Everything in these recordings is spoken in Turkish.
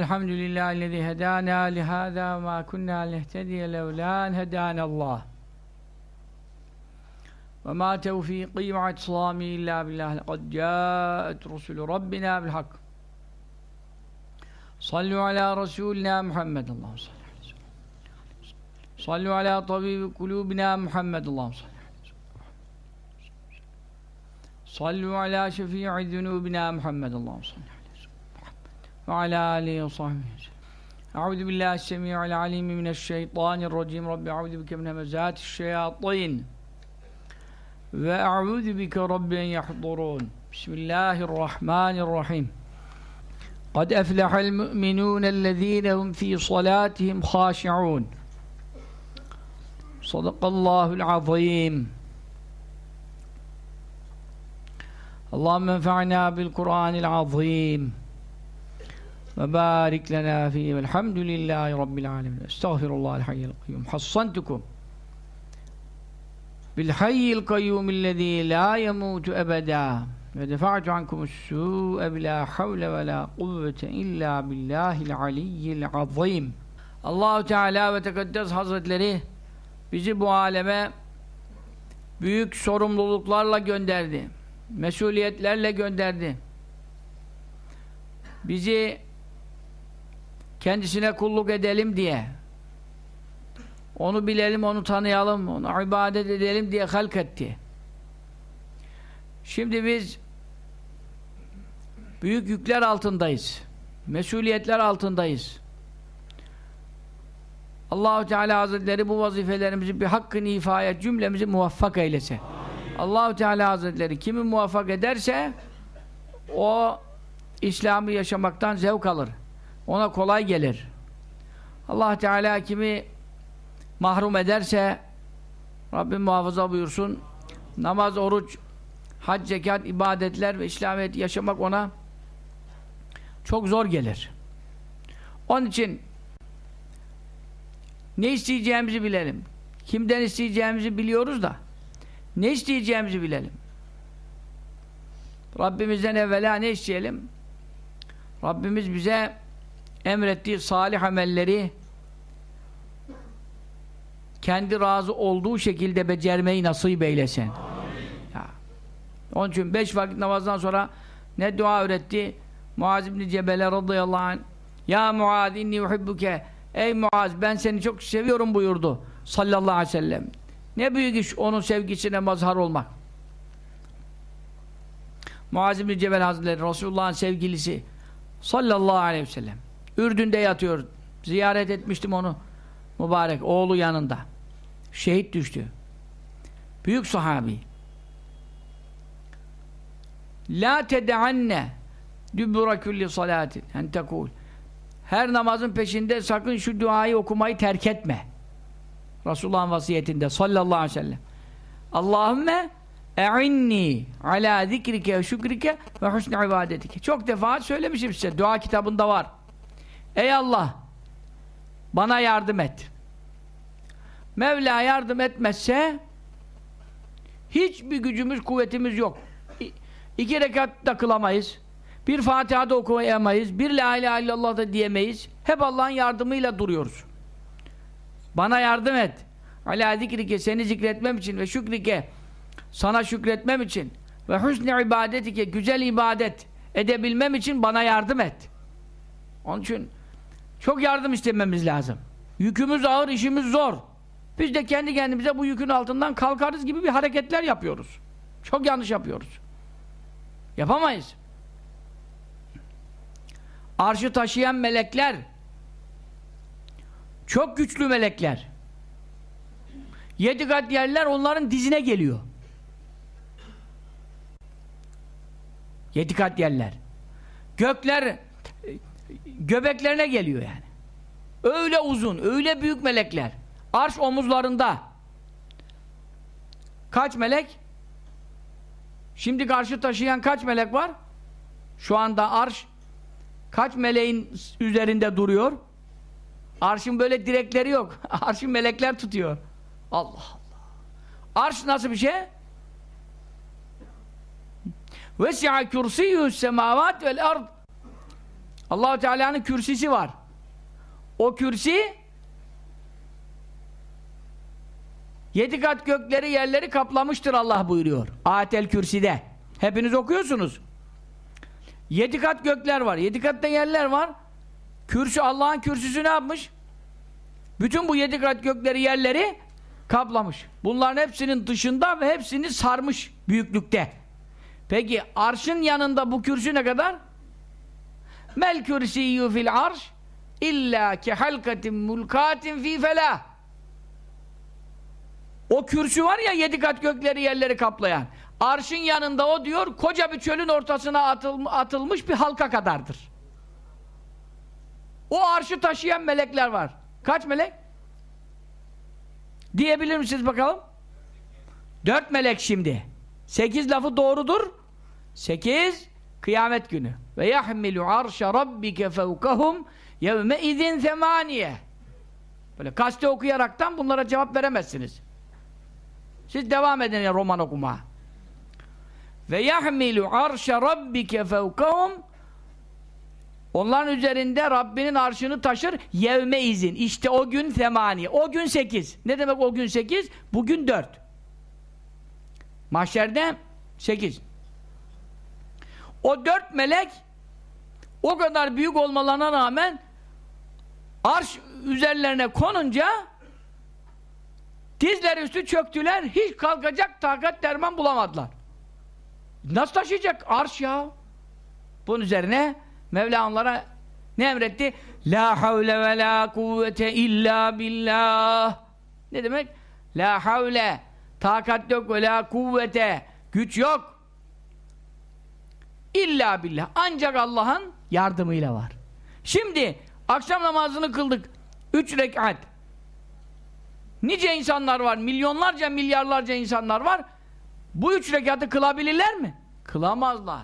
الحمد لله الذي هدانا لهذا وما كنا لنهتدي لولا أن هدانا الله. وما توفيقي واعتصامي إلا بالله لقد جاءت رسل ربنا بالحق. صلوا على رسولنا محمد اللهم صل صلوا على طبيب قلوبنا محمد اللهم صل صلوا على شفيع ذنوبنا محمد اللهم صل وعلى آله وصحبه أعوذ بالله السميع العليم من الشيطان الرجيم. رب أعوذ بك من همزات الشياطين. وأعوذ بك رب أن يحضرون. بسم الله الرحمن الرحيم. قد أفلح المؤمنون الذين هم في صلاتهم خاشعون. صدق الله العظيم. اللهم انفعنا بالقرآن العظيم. ve barik lena fîhim elhamdülillahi rabbil alemin estağfirullahal hayyel kayyum hassantukum bil hayyil kayyumillezî la yemûtu ebedâ ve defa'tu ankumussu'e bilâ havle ve lâ kuvvete illâ billâhil aliyyil azîm Allahu Teala ve Tekaddes Hazretleri bizi bu aleme büyük sorumluluklarla gönderdi. Mesuliyetlerle gönderdi. Bizi kendisine kulluk edelim diye onu bilelim, onu tanıyalım, onu ibadet edelim diye halk etti. Şimdi biz büyük yükler altındayız. Mesuliyetler altındayız. Allahu Teala Hazretleri bu vazifelerimizi bir hakkını ifaya cümlemizi muvaffak eylese. Allahu Teala Hazretleri kimi muvaffak ederse o İslam'ı yaşamaktan zevk alır. Ona kolay gelir. Allah Teala kimi mahrum ederse Rabbim muhafaza buyursun. Namaz, oruç, hac, zekat, ibadetler ve İslamiyet yaşamak ona çok zor gelir. Onun için ne isteyeceğimizi bilelim. Kimden isteyeceğimizi biliyoruz da ne isteyeceğimizi bilelim. Rabbimizden evvela ne isteyelim? Rabbimiz bize emrettiği salih amelleri kendi razı olduğu şekilde becermeyi nasip eylesin. Ya. Onun için beş vakit namazdan sonra ne dua öğretti? Muaz ibn Cebele radıyallahu anh Ya Muaz inni uhibbuke Ey Muaz ben seni çok seviyorum buyurdu sallallahu aleyhi ve sellem. Ne büyük iş onun sevgisine mazhar olmak. Muaz ibn Cebel Hazretleri Resulullah'ın sevgilisi sallallahu aleyhi ve sellem. Ürdün'de yatıyor. Ziyaret etmiştim onu. Mübarek oğlu yanında. Şehit düştü. Büyük sahabi. La tedeanne dübbura külli salatin en tekul. Her namazın peşinde sakın şu duayı okumayı terk etme. Resulullah'ın vasiyetinde sallallahu aleyhi ve sellem. Allahümme e'inni ala zikrike ve şükrike ve husni ibadetike. Çok defa söylemişim size. Dua kitabında var. Ey Allah! Bana yardım et. Mevla yardım etmezse hiçbir gücümüz, kuvvetimiz yok. İki rekat da kılamayız. Bir Fatiha da okuyamayız. Bir La ilahe illallah da diyemeyiz. Hep Allah'ın yardımıyla duruyoruz. Bana yardım et. Ala zikrike seni zikretmem için ve şükrike sana şükretmem için ve husni ibadetike güzel ibadet edebilmem için bana yardım et. Onun için çok yardım istememiz lazım. Yükümüz ağır, işimiz zor. Biz de kendi kendimize bu yükün altından kalkarız gibi bir hareketler yapıyoruz. Çok yanlış yapıyoruz. Yapamayız. Arşı taşıyan melekler çok güçlü melekler. Yedi kat yerler onların dizine geliyor. Yedi kat yerler. Gökler göbeklerine geliyor yani. Öyle uzun, öyle büyük melekler. Arş omuzlarında. Kaç melek? Şimdi karşı taşıyan kaç melek var? Şu anda arş kaç meleğin üzerinde duruyor? Arşın böyle direkleri yok. Arşın melekler tutuyor. Allah Allah. Arş nasıl bir şey? Vesi'a kürsiyü semavat vel ard Allahu Teala'nın kürsisi var. O kürsi yedi kat gökleri yerleri kaplamıştır Allah buyuruyor. Ayetel Kürsi'de. Hepiniz okuyorsunuz. Yedi kat gökler var. Yedi katta yerler var. Kürsü Allah'ın kürsüsü ne yapmış? Bütün bu yedi kat gökleri yerleri kaplamış. Bunların hepsinin dışında ve hepsini sarmış büyüklükte. Peki arşın yanında bu kürsü ne kadar? Mel kürsiyyu fil arş illa ki halkatin mulkatin fi felah. O kürsü var ya yedi kat gökleri yerleri kaplayan. Arşın yanında o diyor koca bir çölün ortasına atıl, atılmış bir halka kadardır. O arşı taşıyan melekler var. Kaç melek? Diyebilir misiniz bakalım? Dört melek şimdi. Sekiz lafı doğrudur. Sekiz kıyamet günü. Ve yahmilu arşa rabbike fevkahum yevme izin zemaniye. Böyle gazete okuyaraktan bunlara cevap veremezsiniz. Siz devam edin ya roman okuma. Ve yahmilu arşa rabbike fevkahum Onların üzerinde Rabbinin arşını taşır yevme izin. İşte o gün semani. O gün sekiz. Ne demek o gün sekiz? Bugün dört. Mahşerde sekiz. O dört melek o kadar büyük olmalarına rağmen arş üzerlerine konunca dizleri üstü çöktüler. Hiç kalkacak takat derman bulamadılar. Nasıl taşıyacak arş ya? Bunun üzerine Mevla onlara ne emretti? La havle ve la kuvvete illa billah. Ne demek? La havle takat yok ve la kuvvete güç yok. İlla billah. Ancak Allah'ın yardımıyla var. Şimdi akşam namazını kıldık. Üç rekat. Nice insanlar var. Milyonlarca milyarlarca insanlar var. Bu üç rekatı kılabilirler mi? Kılamazlar.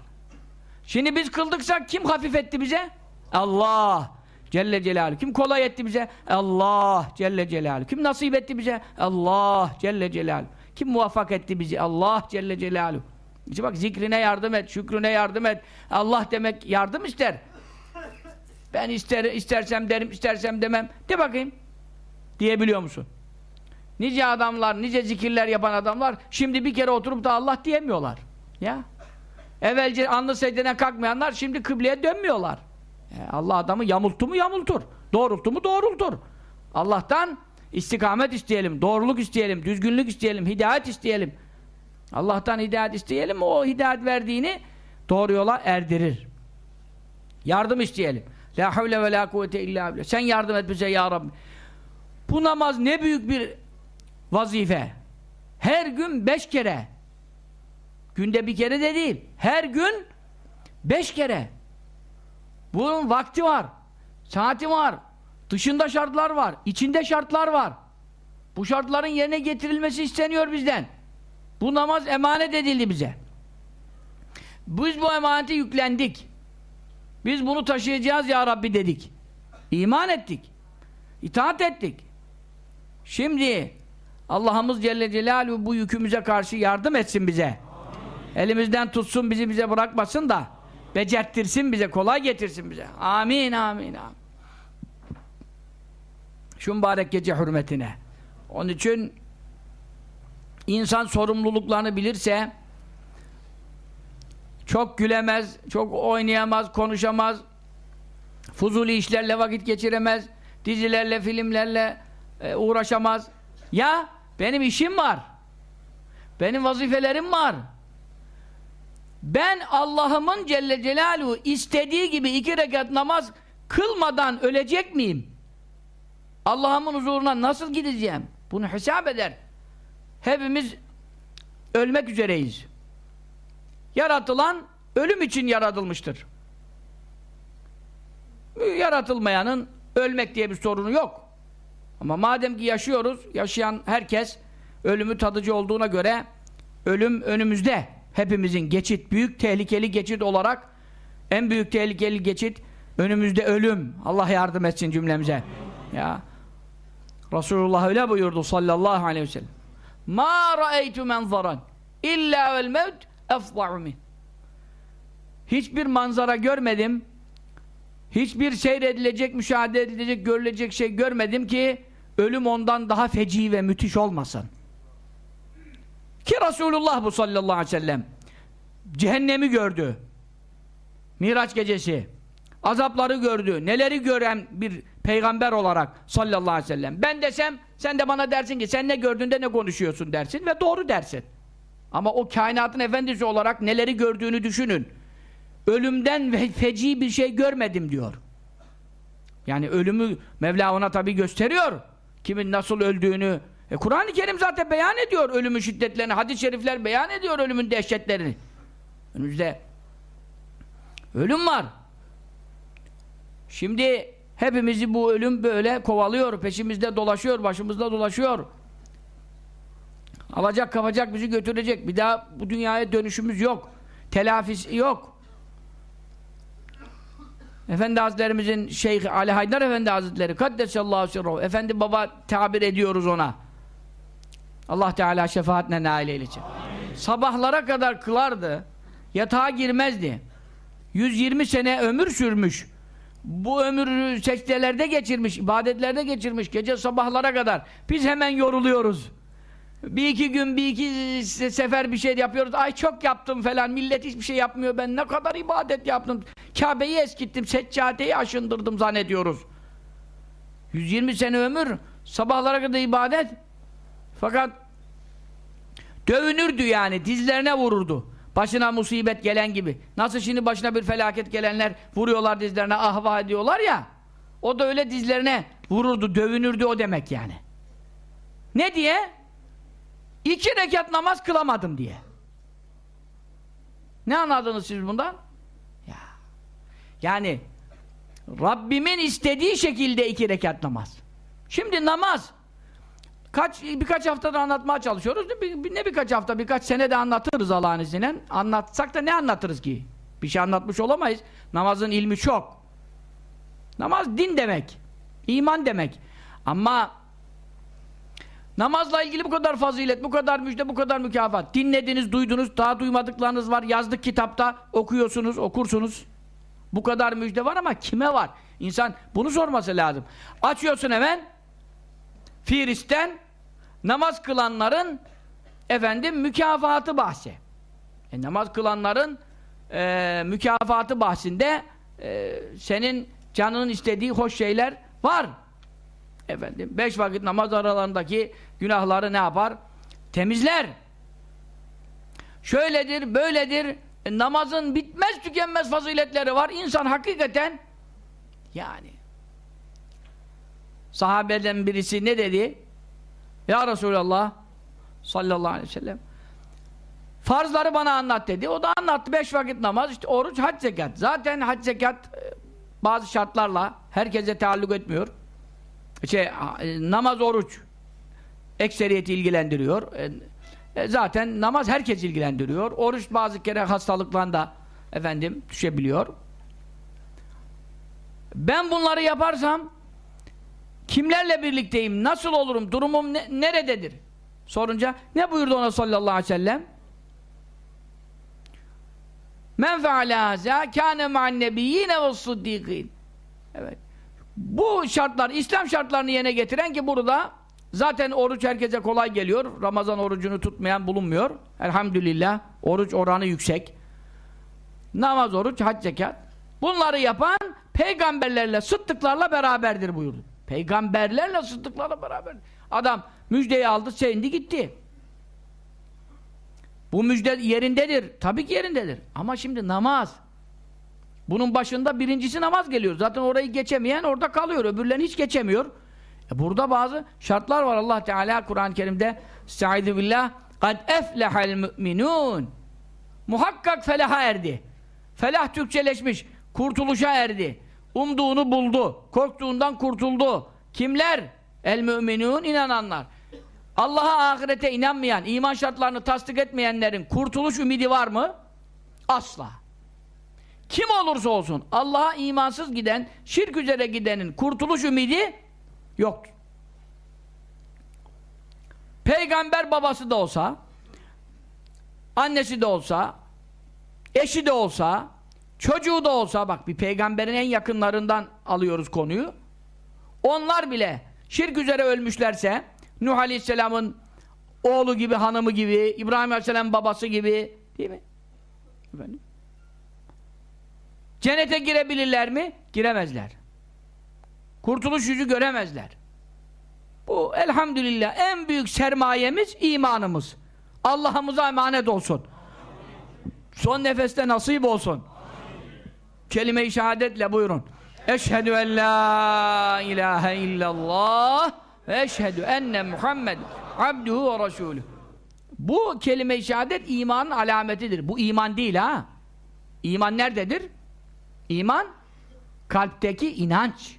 Şimdi biz kıldıksak kim hafif etti bize? Allah Celle Celaluhu. Kim kolay etti bize? Allah Celle Celaluhu. Kim nasip etti bize? Allah Celle Celaluhu. Kim muvaffak etti bizi? Allah Celle Celaluhu. İşte bak zikrine yardım et, şükrüne yardım et. Allah demek yardım ister. Ben ister, istersem derim, istersem demem. De bakayım. Diyebiliyor musun? Nice adamlar, nice zikirler yapan adamlar şimdi bir kere oturup da Allah diyemiyorlar. Ya. Evvelce anlı secdeden kalkmayanlar şimdi kıbleye dönmüyorlar. E Allah adamı yamulttu mu yamultur. Doğrulttu mu doğrultur. Allah'tan istikamet isteyelim, doğruluk isteyelim, düzgünlük isteyelim, hidayet isteyelim. Allah'tan hidayet isteyelim, o hidayet verdiğini doğru yola erdirir. Yardım isteyelim. La havle ve la kuvvete illa billah. Sen yardım et bize ya Rabbi. Bu namaz ne büyük bir vazife. Her gün beş kere Günde bir kere de değil. Her gün beş kere. Bunun vakti var. Saati var. Dışında şartlar var. içinde şartlar var. Bu şartların yerine getirilmesi isteniyor bizden. Bu namaz emanet edildi bize. Biz bu emaneti yüklendik. Biz bunu taşıyacağız ya Rabbi dedik. İman ettik. İtaat ettik. Şimdi Allah'ımız Celle Celaluhu bu yükümüze karşı yardım etsin bize. Elimizden tutsun bizi bize bırakmasın da becerttirsin bize, kolay getirsin bize. Amin, amin, amin. Şu mübarek gece hürmetine. Onun için insan sorumluluklarını bilirse çok gülemez, çok oynayamaz, konuşamaz, fuzuli işlerle vakit geçiremez, dizilerle, filmlerle e, uğraşamaz. Ya benim işim var. Benim vazifelerim var. Ben Allah'ımın Celle Celaluhu istediği gibi iki rekat namaz kılmadan ölecek miyim? Allah'ımın huzuruna nasıl gideceğim? Bunu hesap eder. Hepimiz ölmek üzereyiz. Yaratılan ölüm için yaratılmıştır. Yaratılmayanın ölmek diye bir sorunu yok. Ama madem ki yaşıyoruz, yaşayan herkes ölümü tadıcı olduğuna göre ölüm önümüzde hepimizin geçit, büyük tehlikeli geçit olarak en büyük tehlikeli geçit önümüzde ölüm. Allah yardım etsin cümlemize. Ya Resulullah öyle buyurdu sallallahu aleyhi ve sellem. Ma ra'eytu menzaran illa vel mevt efza'u min. Hiçbir manzara görmedim. hiçbir seyredilecek, müşahede edilecek, görülecek şey görmedim ki ölüm ondan daha feci ve müthiş olmasın. Ki Resulullah bu sallallahu aleyhi ve sellem cehennemi gördü. Miraç gecesi. Azapları gördü. Neleri gören bir peygamber olarak sallallahu aleyhi ve sellem. Ben desem sen de bana dersin ki sen ne gördüğünde ne konuşuyorsun dersin ve doğru dersin. Ama o kainatın efendisi olarak neleri gördüğünü düşünün. Ölümden feci bir şey görmedim diyor. Yani ölümü Mevla ona tabi gösteriyor. Kimin nasıl öldüğünü. E Kur'an-ı Kerim zaten beyan ediyor ölümün şiddetlerini. Hadis-i şerifler beyan ediyor ölümün dehşetlerini. Önümüzde ölüm var. Şimdi hepimizi bu ölüm böyle kovalıyor, peşimizde dolaşıyor, başımızda dolaşıyor. Alacak kapacak bizi götürecek. Bir daha bu dünyaya dönüşümüz yok. Telafisi yok. Efendi Hazretlerimizin Şeyh Ali Haydar Efendi Hazretleri Kaddesallahu sirruhu Efendi baba tabir ediyoruz ona. Allah Teala şefaatine nail eylesin. Sabahlara kadar kılardı. Yatağa girmezdi. 120 sene ömür sürmüş. Bu ömür secdelerde geçirmiş, ibadetlerde geçirmiş. Gece sabahlara kadar. Biz hemen yoruluyoruz. Bir iki gün, bir iki sefer bir şey yapıyoruz. Ay çok yaptım falan. Millet hiçbir şey yapmıyor. Ben ne kadar ibadet yaptım. Kabe'yi eskittim, seccadeyi aşındırdım zannediyoruz. 120 sene ömür, sabahlara kadar ibadet. Fakat dövünürdü yani, dizlerine vururdu. Başına musibet gelen gibi. Nasıl şimdi başına bir felaket gelenler vuruyorlar dizlerine, ahva ediyorlar ya. O da öyle dizlerine vururdu, dövünürdü o demek yani. Ne diye? İki rekat namaz kılamadım diye. Ne anladınız siz bundan? Ya. Yani Rabbimin istediği şekilde iki rekat namaz. Şimdi namaz kaç birkaç haftada anlatmaya çalışıyoruz. Bir, ne birkaç hafta, birkaç sene de anlatırız Allah'ın izniyle. Anlatsak da ne anlatırız ki? Bir şey anlatmış olamayız. Namazın ilmi çok. Namaz din demek. iman demek. Ama Namazla ilgili bu kadar fazilet, bu kadar müjde, bu kadar mükafat. Dinlediniz, duydunuz, daha duymadıklarınız var. Yazdık kitapta, okuyorsunuz, okursunuz. Bu kadar müjde var ama kime var? İnsan bunu sorması lazım. Açıyorsun hemen Firis'ten namaz kılanların efendim mükafatı bahsi. E, namaz kılanların e, mükafatı bahsinde e, senin canının istediği hoş şeyler var. Efendim, beş vakit namaz aralarındaki günahları ne yapar? Temizler. Şöyledir, böyledir. E, namazın bitmez tükenmez faziletleri var. İnsan hakikaten yani sahabeden birisi ne dedi? Ya Resulallah sallallahu aleyhi ve sellem farzları bana anlat dedi. O da anlattı. Beş vakit namaz, işte oruç, hac zekat. Zaten hac zekat e, bazı şartlarla herkese taalluk etmiyor. Şey, e, namaz, oruç ekseriyeti ilgilendiriyor. E, zaten namaz herkes ilgilendiriyor. Oruç bazı kere hastalıklarında efendim düşebiliyor. Ben bunları yaparsam kimlerle birlikteyim, nasıl olurum, durumum ne, nerededir? Sorunca ne buyurdu ona sallallahu aleyhi ve sellem? Men feale haza kâne ma'an nebiyyine ve sıddîkîn. Evet. Bu şartlar, İslam şartlarını yerine getiren ki burada zaten oruç herkese kolay geliyor. Ramazan orucunu tutmayan bulunmuyor. Elhamdülillah. Oruç oranı yüksek. Namaz, oruç, hac, zekat. Bunları yapan peygamberlerle, sıddıklarla beraberdir buyurdu. Peygamberlerle, sıddıklarla beraber. Adam müjdeyi aldı, sevindi gitti. Bu müjde yerindedir. Tabii ki yerindedir. Ama şimdi namaz, bunun başında birincisi namaz geliyor. Zaten orayı geçemeyen orada kalıyor. Öbürlerini hiç geçemiyor. E burada bazı şartlar var. Allah Teala Kur'an-ı Kerim'de Estaizu billah kad eflehal müminun muhakkak felaha erdi. Felah Türkçeleşmiş. Kurtuluşa erdi. Umduğunu buldu. Korktuğundan kurtuldu. Kimler? El müminun inananlar. Allah'a ahirete inanmayan, iman şartlarını tasdik etmeyenlerin kurtuluş ümidi var mı? Asla. Kim olursa olsun Allah'a imansız giden, şirk üzere gidenin kurtuluş ümidi yoktur. Peygamber babası da olsa, annesi de olsa, eşi de olsa, çocuğu da olsa bak bir peygamberin en yakınlarından alıyoruz konuyu. Onlar bile şirk üzere ölmüşlerse Nuh Aleyhisselam'ın oğlu gibi, hanımı gibi, İbrahim Aleyhisselam babası gibi değil mi? Efendim? Cennete girebilirler mi? Giremezler. Kurtuluş yüzü göremezler. Bu elhamdülillah en büyük sermayemiz imanımız. Allah'ımıza emanet olsun. Son nefeste nasip olsun. Kelime-i şehadetle buyurun. Eşhedü en la ilahe illallah ve eşhedü enne Muhammed abduhu ve resulü. Bu kelime-i şehadet imanın alametidir. Bu iman değil ha. İman nerededir? İman kalpteki inanç.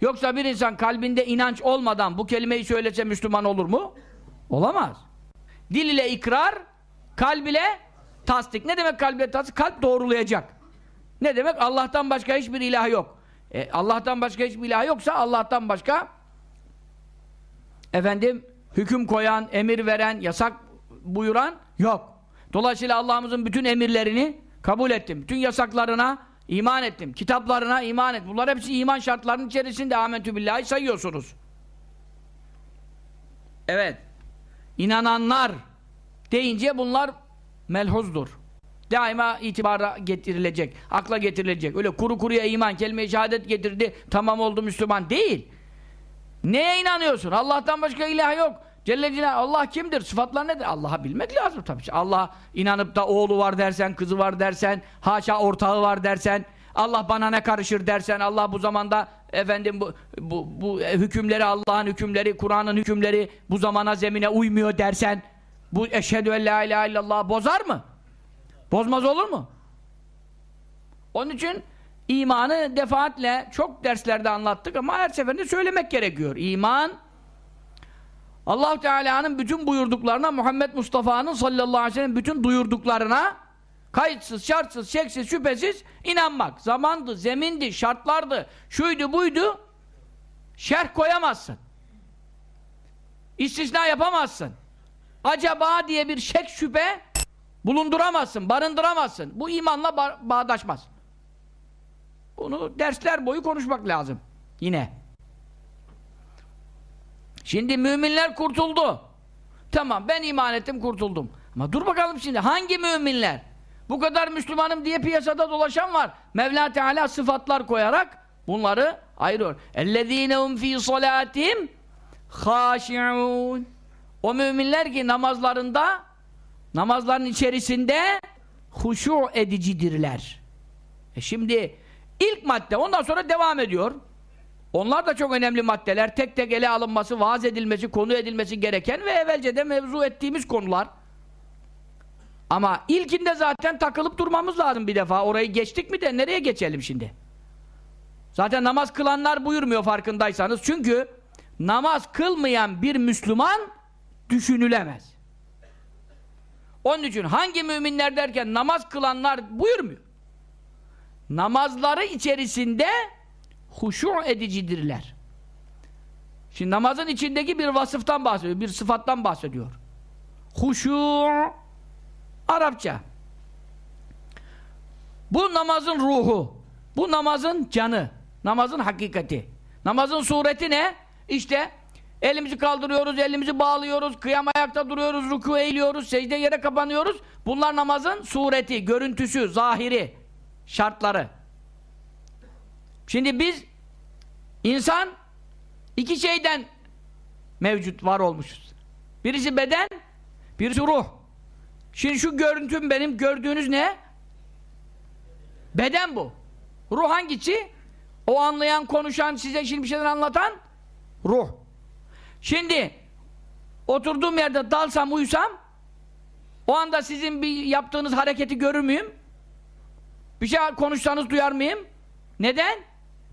Yoksa bir insan kalbinde inanç olmadan bu kelimeyi söylese Müslüman olur mu? Olamaz. Dil ile ikrar, kalb ile tasdik. Ne demek kalb ile tasdik? Kalp doğrulayacak. Ne demek? Allah'tan başka hiçbir ilah yok. E, Allah'tan başka hiçbir ilah yoksa Allah'tan başka efendim hüküm koyan, emir veren, yasak buyuran yok. Dolayısıyla Allah'ımızın bütün emirlerini kabul ettim. Bütün yasaklarına iman ettim. Kitaplarına iman ettim. Bunlar hepsi iman şartlarının içerisinde amentü billahi sayıyorsunuz. Evet. İnananlar deyince bunlar melhuzdur. Daima itibara getirilecek, akla getirilecek. Öyle kuru kuruya iman, kelime-i şehadet getirdi, tamam oldu Müslüman değil. Neye inanıyorsun? Allah'tan başka ilah yok. Celle Celaluhu Allah kimdir? Sıfatlar nedir? Allah'a bilmek lazım tabii. Allah inanıp da oğlu var dersen, kızı var dersen, haşa ortağı var dersen, Allah bana ne karışır dersen, Allah bu zamanda efendim bu, bu, bu hükümleri Allah'ın hükümleri, Kur'an'ın hükümleri bu zamana zemine uymuyor dersen, bu eşhedü en la ilahe illallah bozar mı? Bozmaz olur mu? Onun için imanı defaatle çok derslerde anlattık ama her seferinde söylemek gerekiyor. İman allah Teala'nın bütün buyurduklarına Muhammed Mustafa'nın sallallahu aleyhi ve sellem bütün duyurduklarına kayıtsız, şartsız, şeksiz, şüphesiz inanmak. Zamandı, zemindi, şartlardı, şuydu, buydu şerh koyamazsın. İstisna yapamazsın. Acaba diye bir şek şüphe bulunduramazsın, barındıramazsın. Bu imanla ba bağdaşmaz. Bunu dersler boyu konuşmak lazım. Yine. Şimdi müminler kurtuldu. Tamam ben iman ettim kurtuldum. Ama dur bakalım şimdi hangi müminler? Bu kadar Müslümanım diye piyasada dolaşan var. Mevla Teala sıfatlar koyarak bunları ayırıyor. اَلَّذ۪ينَهُمْ ف۪ي صَلَاتِهِمْ خَاشِعُونَ O müminler ki namazlarında namazların içerisinde huşu edicidirler. E şimdi ilk madde ondan sonra devam ediyor. Onlar da çok önemli maddeler. Tek tek ele alınması, vaaz edilmesi, konu edilmesi gereken ve evvelce de mevzu ettiğimiz konular. Ama ilkinde zaten takılıp durmamız lazım bir defa. Orayı geçtik mi de nereye geçelim şimdi? Zaten namaz kılanlar buyurmuyor farkındaysanız. Çünkü namaz kılmayan bir Müslüman düşünülemez. Onun için hangi müminler derken namaz kılanlar buyurmuyor. Namazları içerisinde huşu edicidirler. Şimdi namazın içindeki bir vasıftan bahsediyor, bir sıfattan bahsediyor. Huşu Arapça. Bu namazın ruhu, bu namazın canı, namazın hakikati. Namazın sureti ne? İşte elimizi kaldırıyoruz, elimizi bağlıyoruz, kıyam ayakta duruyoruz, ruku eğiliyoruz, secde yere kapanıyoruz. Bunlar namazın sureti, görüntüsü, zahiri, şartları. Şimdi biz insan iki şeyden mevcut var olmuşuz. Birisi beden, birisi ruh. Şimdi şu görüntüm benim gördüğünüz ne? Beden bu. Ruh hangisi? O anlayan, konuşan, size şimdi bir şeyler anlatan ruh. Şimdi oturduğum yerde dalsam, uyusam o anda sizin bir yaptığınız hareketi görür müyüm? Bir şey konuşsanız duyar mıyım? Neden?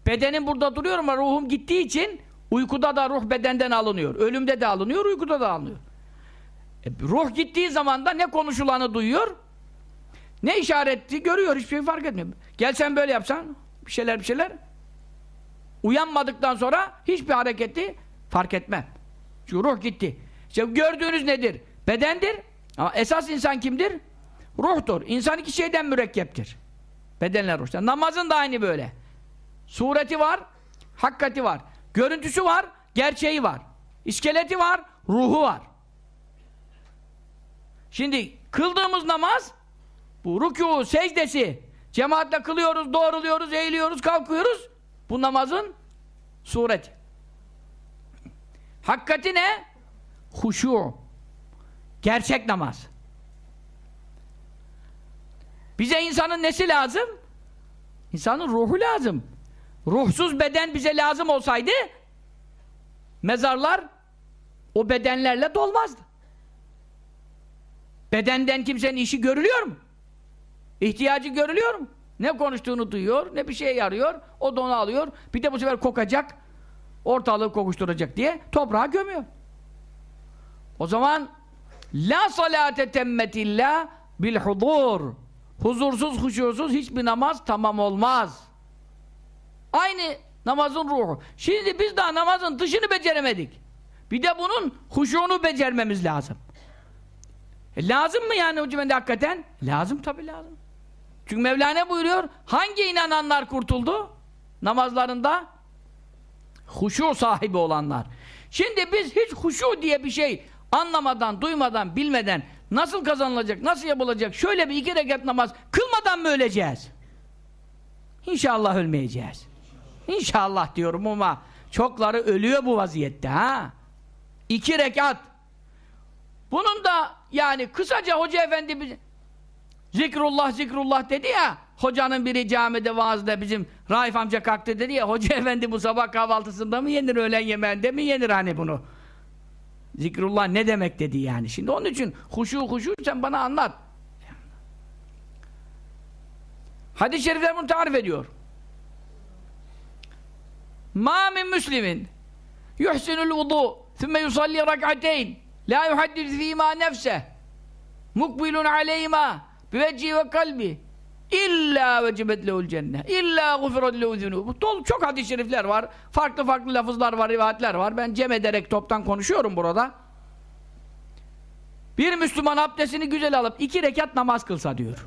Bedenim burada duruyor ama ruhum gittiği için uykuda da ruh bedenden alınıyor. Ölümde de alınıyor, uykuda da alınıyor. E, ruh gittiği zaman da ne konuşulanı duyuyor, ne işareti görüyor, hiçbir şey fark etmiyor. Gel sen böyle yapsan, bir şeyler bir şeyler, uyanmadıktan sonra hiçbir hareketi fark etmem. Çünkü ruh gitti. İşte gördüğünüz nedir? Bedendir. Ama esas insan kimdir? Ruhtur. İnsan iki şeyden mürekkeptir. Bedenler ruhta. Namazın da aynı böyle. Sureti var, hakikati var. Görüntüsü var, gerçeği var. İskeleti var, ruhu var. Şimdi kıldığımız namaz bu rükû, secdesi cemaatle kılıyoruz, doğruluyoruz, eğiliyoruz, kalkıyoruz. Bu namazın sureti. Hakikati ne? Huşu. Gerçek namaz. Bize insanın nesi lazım? İnsanın ruhu lazım. Ruhsuz beden bize lazım olsaydı mezarlar o bedenlerle dolmazdı. Bedenden kimsenin işi görülüyor mu? İhtiyacı görülüyor mu? Ne konuştuğunu duyuyor, ne bir şeye yarıyor, o da alıyor. Bir de bu sefer kokacak, ortalığı kokuşturacak diye toprağa gömüyor. O zaman la salate temmetilla bil hudur. Huzursuz, huşusuz hiçbir namaz tamam olmaz. Aynı namazın ruhu. Şimdi biz daha namazın dışını beceremedik. Bir de bunun huşunu becermemiz lazım. E lazım mı yani hocam hakikaten? Lazım tabii lazım. Çünkü Mevlana buyuruyor, hangi inananlar kurtuldu? Namazlarında huşu sahibi olanlar. Şimdi biz hiç huşu diye bir şey anlamadan, duymadan, bilmeden nasıl kazanılacak, nasıl yapılacak, şöyle bir iki rekat namaz kılmadan mı öleceğiz? İnşallah ölmeyeceğiz. İnşallah diyorum ama çokları ölüyor bu vaziyette ha. İki rekat. Bunun da yani kısaca hoca efendi zikrullah zikrullah dedi ya hocanın biri camide vaazda bizim Raif amca kalktı dedi ya hoca efendi bu sabah kahvaltısında mı yenir öğlen yemeğinde mi yenir hani bunu? Zikrullah ne demek dedi yani. Şimdi onun için huşu huşu sen bana anlat. Hadis-i şerifler bunu tarif ediyor. Ma min müslimin yuhsinul vudu thumme yusalli rak'ateyn la yuhaddis fîmâ nefseh mukbilun aleyhima bivecci ve kalbi. İlla vecibet lehul cennet illa gufirat lehu zunubu dolu çok hadis-i şerifler var. Farklı farklı lafızlar var rivayetler var. Ben cem ederek toptan konuşuyorum burada. Bir Müslüman abdestini güzel alıp iki rekat namaz kılsa diyor.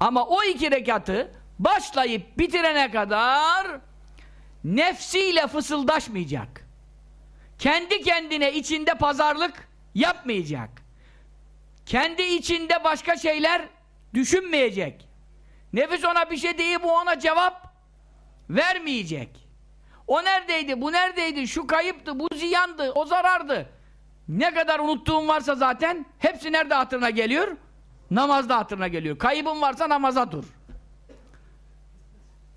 Ama o iki rekatı başlayıp bitirene kadar nefsiyle fısıldaşmayacak. Kendi kendine içinde pazarlık yapmayacak kendi içinde başka şeyler düşünmeyecek. Nefis ona bir şey deyip bu ona cevap vermeyecek. O neredeydi, bu neredeydi, şu kayıptı, bu ziyandı, o zarardı. Ne kadar unuttuğun varsa zaten hepsi nerede hatırına geliyor? Namazda hatırına geliyor. Kaybın varsa namaza dur.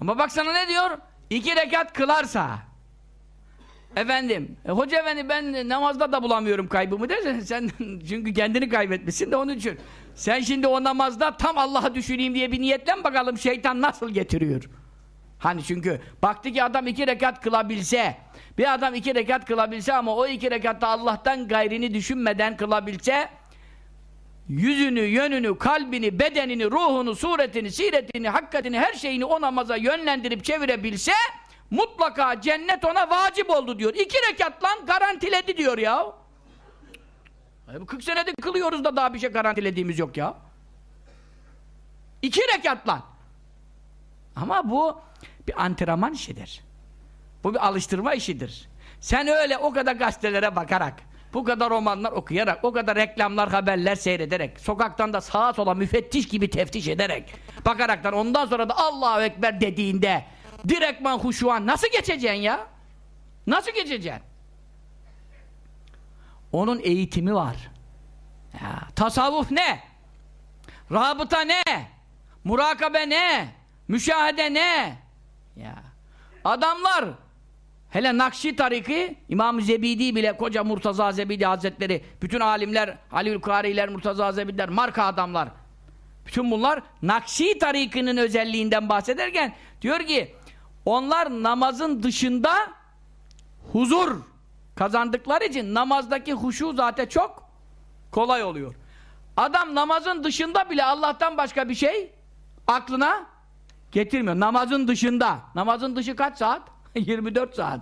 Ama bak sana ne diyor? İki rekat kılarsa Efendim, e, hoca efendi ben namazda da bulamıyorum kaybımı dersen sen çünkü kendini kaybetmişsin de onun için. Sen şimdi o namazda tam Allah'ı düşüneyim diye bir niyetten bakalım şeytan nasıl getiriyor. Hani çünkü baktı ki adam iki rekat kılabilse, bir adam iki rekat kılabilse ama o iki rekatta Allah'tan gayrini düşünmeden kılabilse, yüzünü, yönünü, kalbini, bedenini, ruhunu, suretini, siretini, hakikatini, her şeyini o namaza yönlendirip çevirebilse, mutlaka cennet ona vacip oldu diyor. İki rekat lan garantiledi diyor ya. 40 senedir kılıyoruz da daha bir şey garantilediğimiz yok ya. İki rekat lan. Ama bu bir antrenman işidir. Bu bir alıştırma işidir. Sen öyle o kadar gazetelere bakarak, bu kadar romanlar okuyarak, o kadar reklamlar, haberler seyrederek, sokaktan da sağa sola müfettiş gibi teftiş ederek, bakaraktan ondan sonra da Allahu Ekber dediğinde direktman huşuan nasıl geçeceksin ya? Nasıl geçeceksin? Onun eğitimi var. Ya, tasavvuf ne? Rabıta ne? Murakabe ne? Müşahede ne? Ya. Adamlar hele Nakşi tariki İmam Zebidi bile koca Murtaza Zebidi Hazretleri bütün alimler Aliül Kariler Murtaza Zebidiler marka adamlar bütün bunlar Nakşi tarikinin özelliğinden bahsederken diyor ki onlar namazın dışında huzur kazandıkları için namazdaki huşu zaten çok kolay oluyor. Adam namazın dışında bile Allah'tan başka bir şey aklına getirmiyor. Namazın dışında. Namazın dışı kaç saat? 24 saat.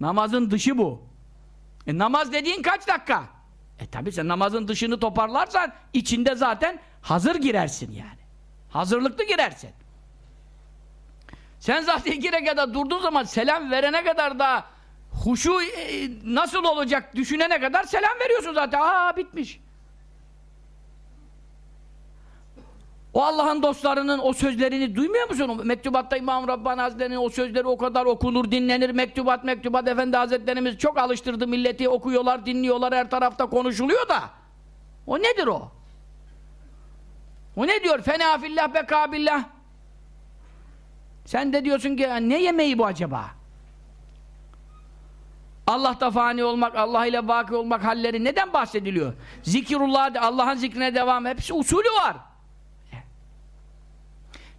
Namazın dışı bu. E namaz dediğin kaç dakika? E tabi sen namazın dışını toparlarsan içinde zaten hazır girersin yani. Hazırlıklı girersin. Sen zaten iki rekata durduğun zaman selam verene kadar da huşu e, nasıl olacak düşünene kadar selam veriyorsun zaten. Aa bitmiş. O Allah'ın dostlarının o sözlerini duymuyor musun? Mektubatta İmam Rabbani Hazretleri'nin o sözleri o kadar okunur, dinlenir. Mektubat, mektubat Efendi Hazretlerimiz çok alıştırdı milleti. Okuyorlar, dinliyorlar, her tarafta konuşuluyor da. O nedir o? O ne diyor? Fena fillah be kabillah. Sen de diyorsun ki ne yemeği bu acaba? Allah'ta fani olmak, Allah ile baki olmak halleri neden bahsediliyor? Zikirullah, Allah'ın zikrine devam, hepsi usulü var.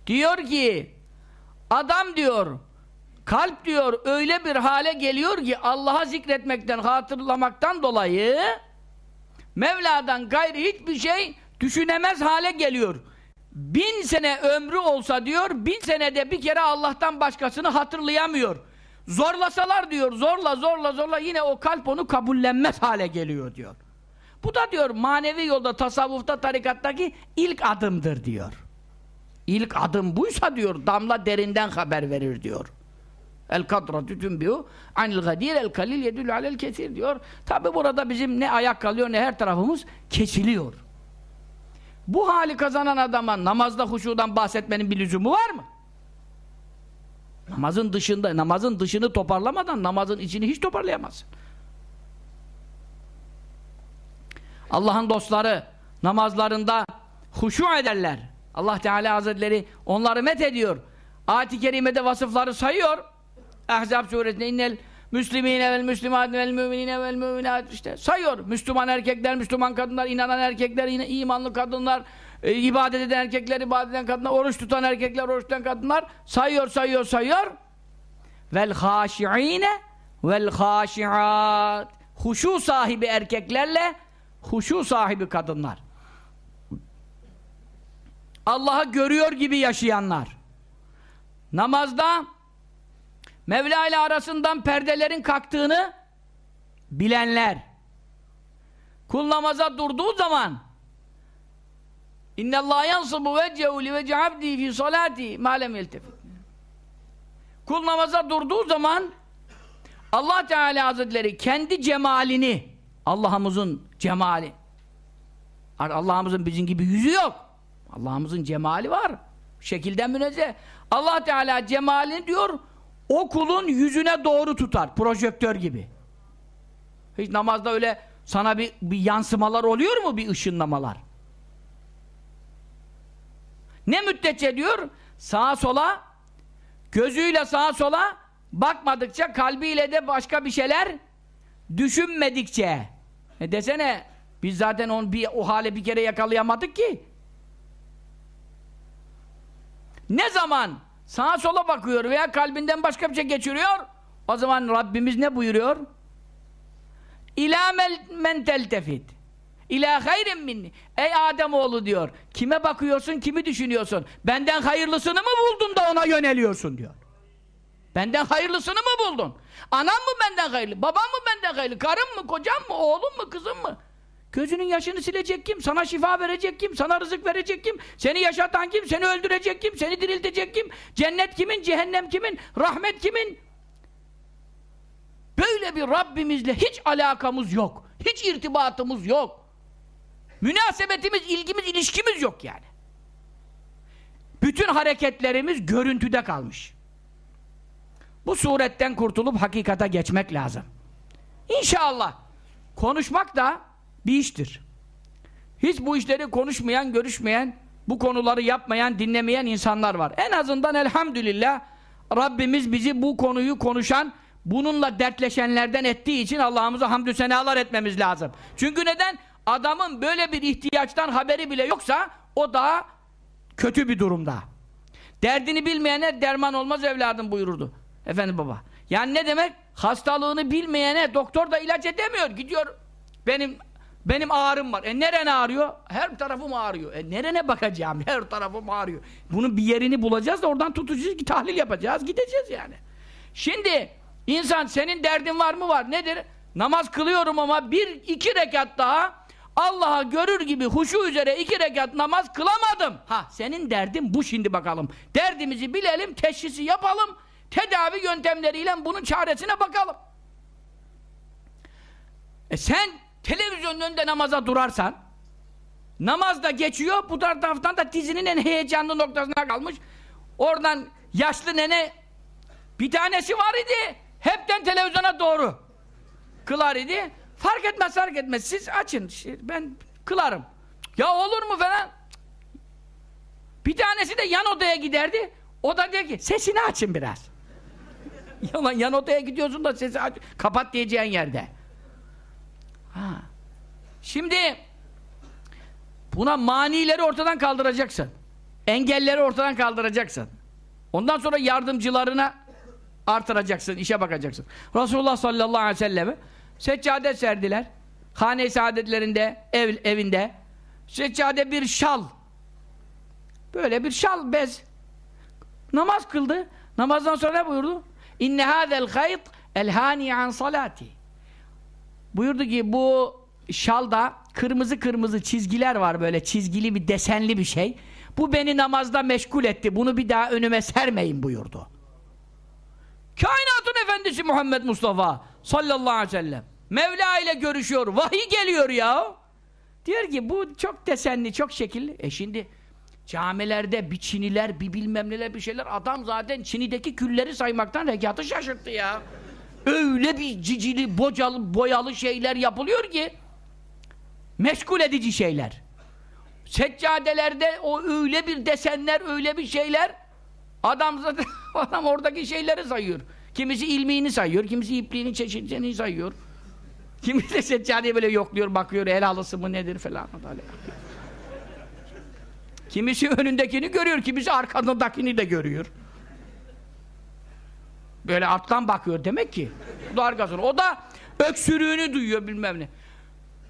Diyor ki adam diyor kalp diyor öyle bir hale geliyor ki Allah'a zikretmekten, hatırlamaktan dolayı Mevla'dan gayrı hiçbir şey düşünemez hale geliyor. Bin sene ömrü olsa diyor, bin senede bir kere Allah'tan başkasını hatırlayamıyor. Zorlasalar diyor, zorla zorla zorla yine o kalp onu kabullenmez hale geliyor diyor. Bu da diyor manevi yolda, tasavvufta, tarikattaki ilk adımdır diyor. İlk adım buysa diyor, damla derinden haber verir diyor. El kadratü tünbihu anil gadir el kalil yedülü alel kesir diyor. Tabi burada bizim ne ayak kalıyor ne her tarafımız kesiliyor. Bu hali kazanan adama namazda huşudan bahsetmenin bir lüzumu var mı? Namazın dışında, namazın dışını toparlamadan namazın içini hiç toparlayamazsın. Allah'ın dostları namazlarında huşu ederler. Allah Teala Hazretleri onları met ediyor. Ayet-i Kerime'de vasıfları sayıyor. Ahzab suresinde innel müslimine vel müslimat vel müminine vel müminat işte sayıyor. Müslüman erkekler, Müslüman kadınlar, inanan erkekler, imanlı kadınlar, e, ibadet eden erkekler, ibadet eden kadınlar, oruç tutan erkekler, oruç tutan kadınlar sayıyor, sayıyor, sayıyor. Vel haşiine vel haşiat huşu sahibi erkeklerle huşu sahibi kadınlar. Allah'ı görüyor gibi yaşayanlar. Namazda Mevla ile arasından perdelerin kalktığını bilenler. Kul namaza durduğu zaman yansıbu vecehu li vece abdi fi salati ma lem yeltefit. Kul namaza durduğu zaman Allah Teala Hazretleri kendi cemalini Allah'ımızın cemali Allah'ımızın bizim gibi yüzü yok. Allah'ımızın cemali var. Şekilden münezzeh. Allah Teala cemalini diyor o kulun yüzüne doğru tutar. Projektör gibi. Hiç namazda öyle sana bir, bir yansımalar oluyor mu? Bir ışınlamalar. Ne müddetçe diyor? Sağa sola gözüyle sağa sola bakmadıkça kalbiyle de başka bir şeyler düşünmedikçe. E desene biz zaten onu bir, o hale bir kere yakalayamadık ki. Ne zaman sağa sola bakıyor veya kalbinden başka bir şey geçiriyor o zaman Rabbimiz ne buyuruyor? İlâ men teltefit İlâ hayrin minni Ey Ademoğlu diyor. Kime bakıyorsun, kimi düşünüyorsun? Benden hayırlısını mı buldun da ona yöneliyorsun diyor. Benden hayırlısını mı buldun? Anam mı benden hayırlı? Babam mı benden hayırlı? Karım mı, kocam mı, oğlum mu, kızım mı? Gözünün yaşını silecek kim? Sana şifa verecek kim? Sana rızık verecek kim? Seni yaşatan kim? Seni öldürecek kim? Seni diriltecek kim? Cennet kimin? Cehennem kimin? Rahmet kimin? Böyle bir Rabbimizle hiç alakamız yok. Hiç irtibatımız yok. Münasebetimiz, ilgimiz, ilişkimiz yok yani. Bütün hareketlerimiz görüntüde kalmış. Bu suretten kurtulup hakikata geçmek lazım. İnşallah. Konuşmak da bir iştir. Hiç bu işleri konuşmayan, görüşmeyen, bu konuları yapmayan, dinlemeyen insanlar var. En azından elhamdülillah Rabbimiz bizi bu konuyu konuşan, bununla dertleşenlerden ettiği için Allah'ımıza hamdü senalar etmemiz lazım. Çünkü neden? Adamın böyle bir ihtiyaçtan haberi bile yoksa o daha kötü bir durumda. Derdini bilmeyene derman olmaz evladım buyururdu. Efendim baba. Yani ne demek? Hastalığını bilmeyene doktor da ilaç edemiyor. Gidiyor benim benim ağrım var. E neren ağrıyor? Her tarafım ağrıyor. E nerene bakacağım? Her tarafım ağrıyor. Bunun bir yerini bulacağız da oradan tutacağız ki tahlil yapacağız. Gideceğiz yani. Şimdi insan senin derdin var mı var? Nedir? Namaz kılıyorum ama bir iki rekat daha Allah'a görür gibi huşu üzere iki rekat namaz kılamadım. Ha senin derdin bu şimdi bakalım. Derdimizi bilelim, teşhisi yapalım. Tedavi yöntemleriyle bunun çaresine bakalım. E sen televizyonun önünde namaza durarsan namaz da geçiyor, bu taraftan da dizinin en heyecanlı noktasına kalmış. Oradan yaşlı nene bir tanesi var idi. Hepten televizyona doğru kılar idi. Fark etmez fark etmez. Siz açın. Ben kılarım. Ya olur mu falan? Bir tanesi de yan odaya giderdi. O da diyor ki sesini açın biraz. ya lan yan odaya gidiyorsun da sesi aç. Kapat diyeceğin yerde. Ha. Şimdi buna manileri ortadan kaldıracaksın. Engelleri ortadan kaldıracaksın. Ondan sonra yardımcılarına artıracaksın, işe bakacaksın. Resulullah sallallahu aleyhi ve selleme seccade serdiler. Hane-i saadetlerinde, ev, evinde. Seccade bir şal. Böyle bir şal, bez. Namaz kıldı. Namazdan sonra ne buyurdu? İnne hâzel hayt elhâni an salati. Buyurdu ki bu şalda kırmızı kırmızı çizgiler var böyle çizgili bir desenli bir şey. Bu beni namazda meşgul etti. Bunu bir daha önüme sermeyin buyurdu. Kainatın efendisi Muhammed Mustafa sallallahu aleyhi ve sellem. Mevla ile görüşüyor. Vahiy geliyor ya. Diyor ki bu çok desenli, çok şekilli. E şimdi camilerde bir çiniler, bir bilmem neler bir şeyler. Adam zaten çinideki külleri saymaktan rekatı şaşırttı ya. Öyle bir cicili, bocalı, boyalı şeyler yapılıyor ki meşgul edici şeyler. Seccadelerde o öyle bir desenler, öyle bir şeyler adam zaten adam oradaki şeyleri sayıyor. Kimisi ilmiğini sayıyor, kimisi ipliğini, çeşitlerini sayıyor. Kimisi de seccadeyi böyle yokluyor, bakıyor, el halısı mı nedir falan. Kimisi önündekini görüyor, kimisi arkasındakini de görüyor. Böyle alttan bakıyor demek ki. O da arkasına. O da öksürüğünü duyuyor bilmem ne.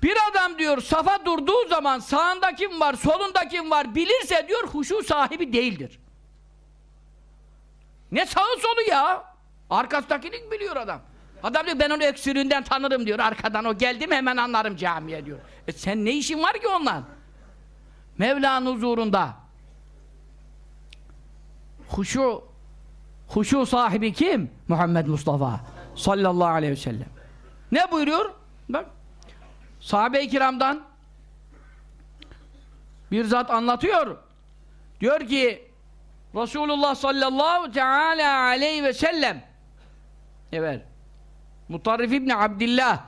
Bir adam diyor safa durduğu zaman sağında kim var, solunda kim var bilirse diyor huşu sahibi değildir. Ne sağı solu ya? Arkasındakini biliyor adam. Adam diyor ben onu öksürüğünden tanırım diyor. Arkadan o geldi mi hemen anlarım camiye diyor. E sen ne işin var ki ondan? Mevla'nın huzurunda huşu huşu sahibi kim? Muhammed Mustafa sallallahu aleyhi ve sellem. Ne buyuruyor? Bak sahabe-i kiramdan bir zat anlatıyor. Diyor ki Resulullah sallallahu teala aleyhi ve sellem evet Mutarrif İbni Abdillah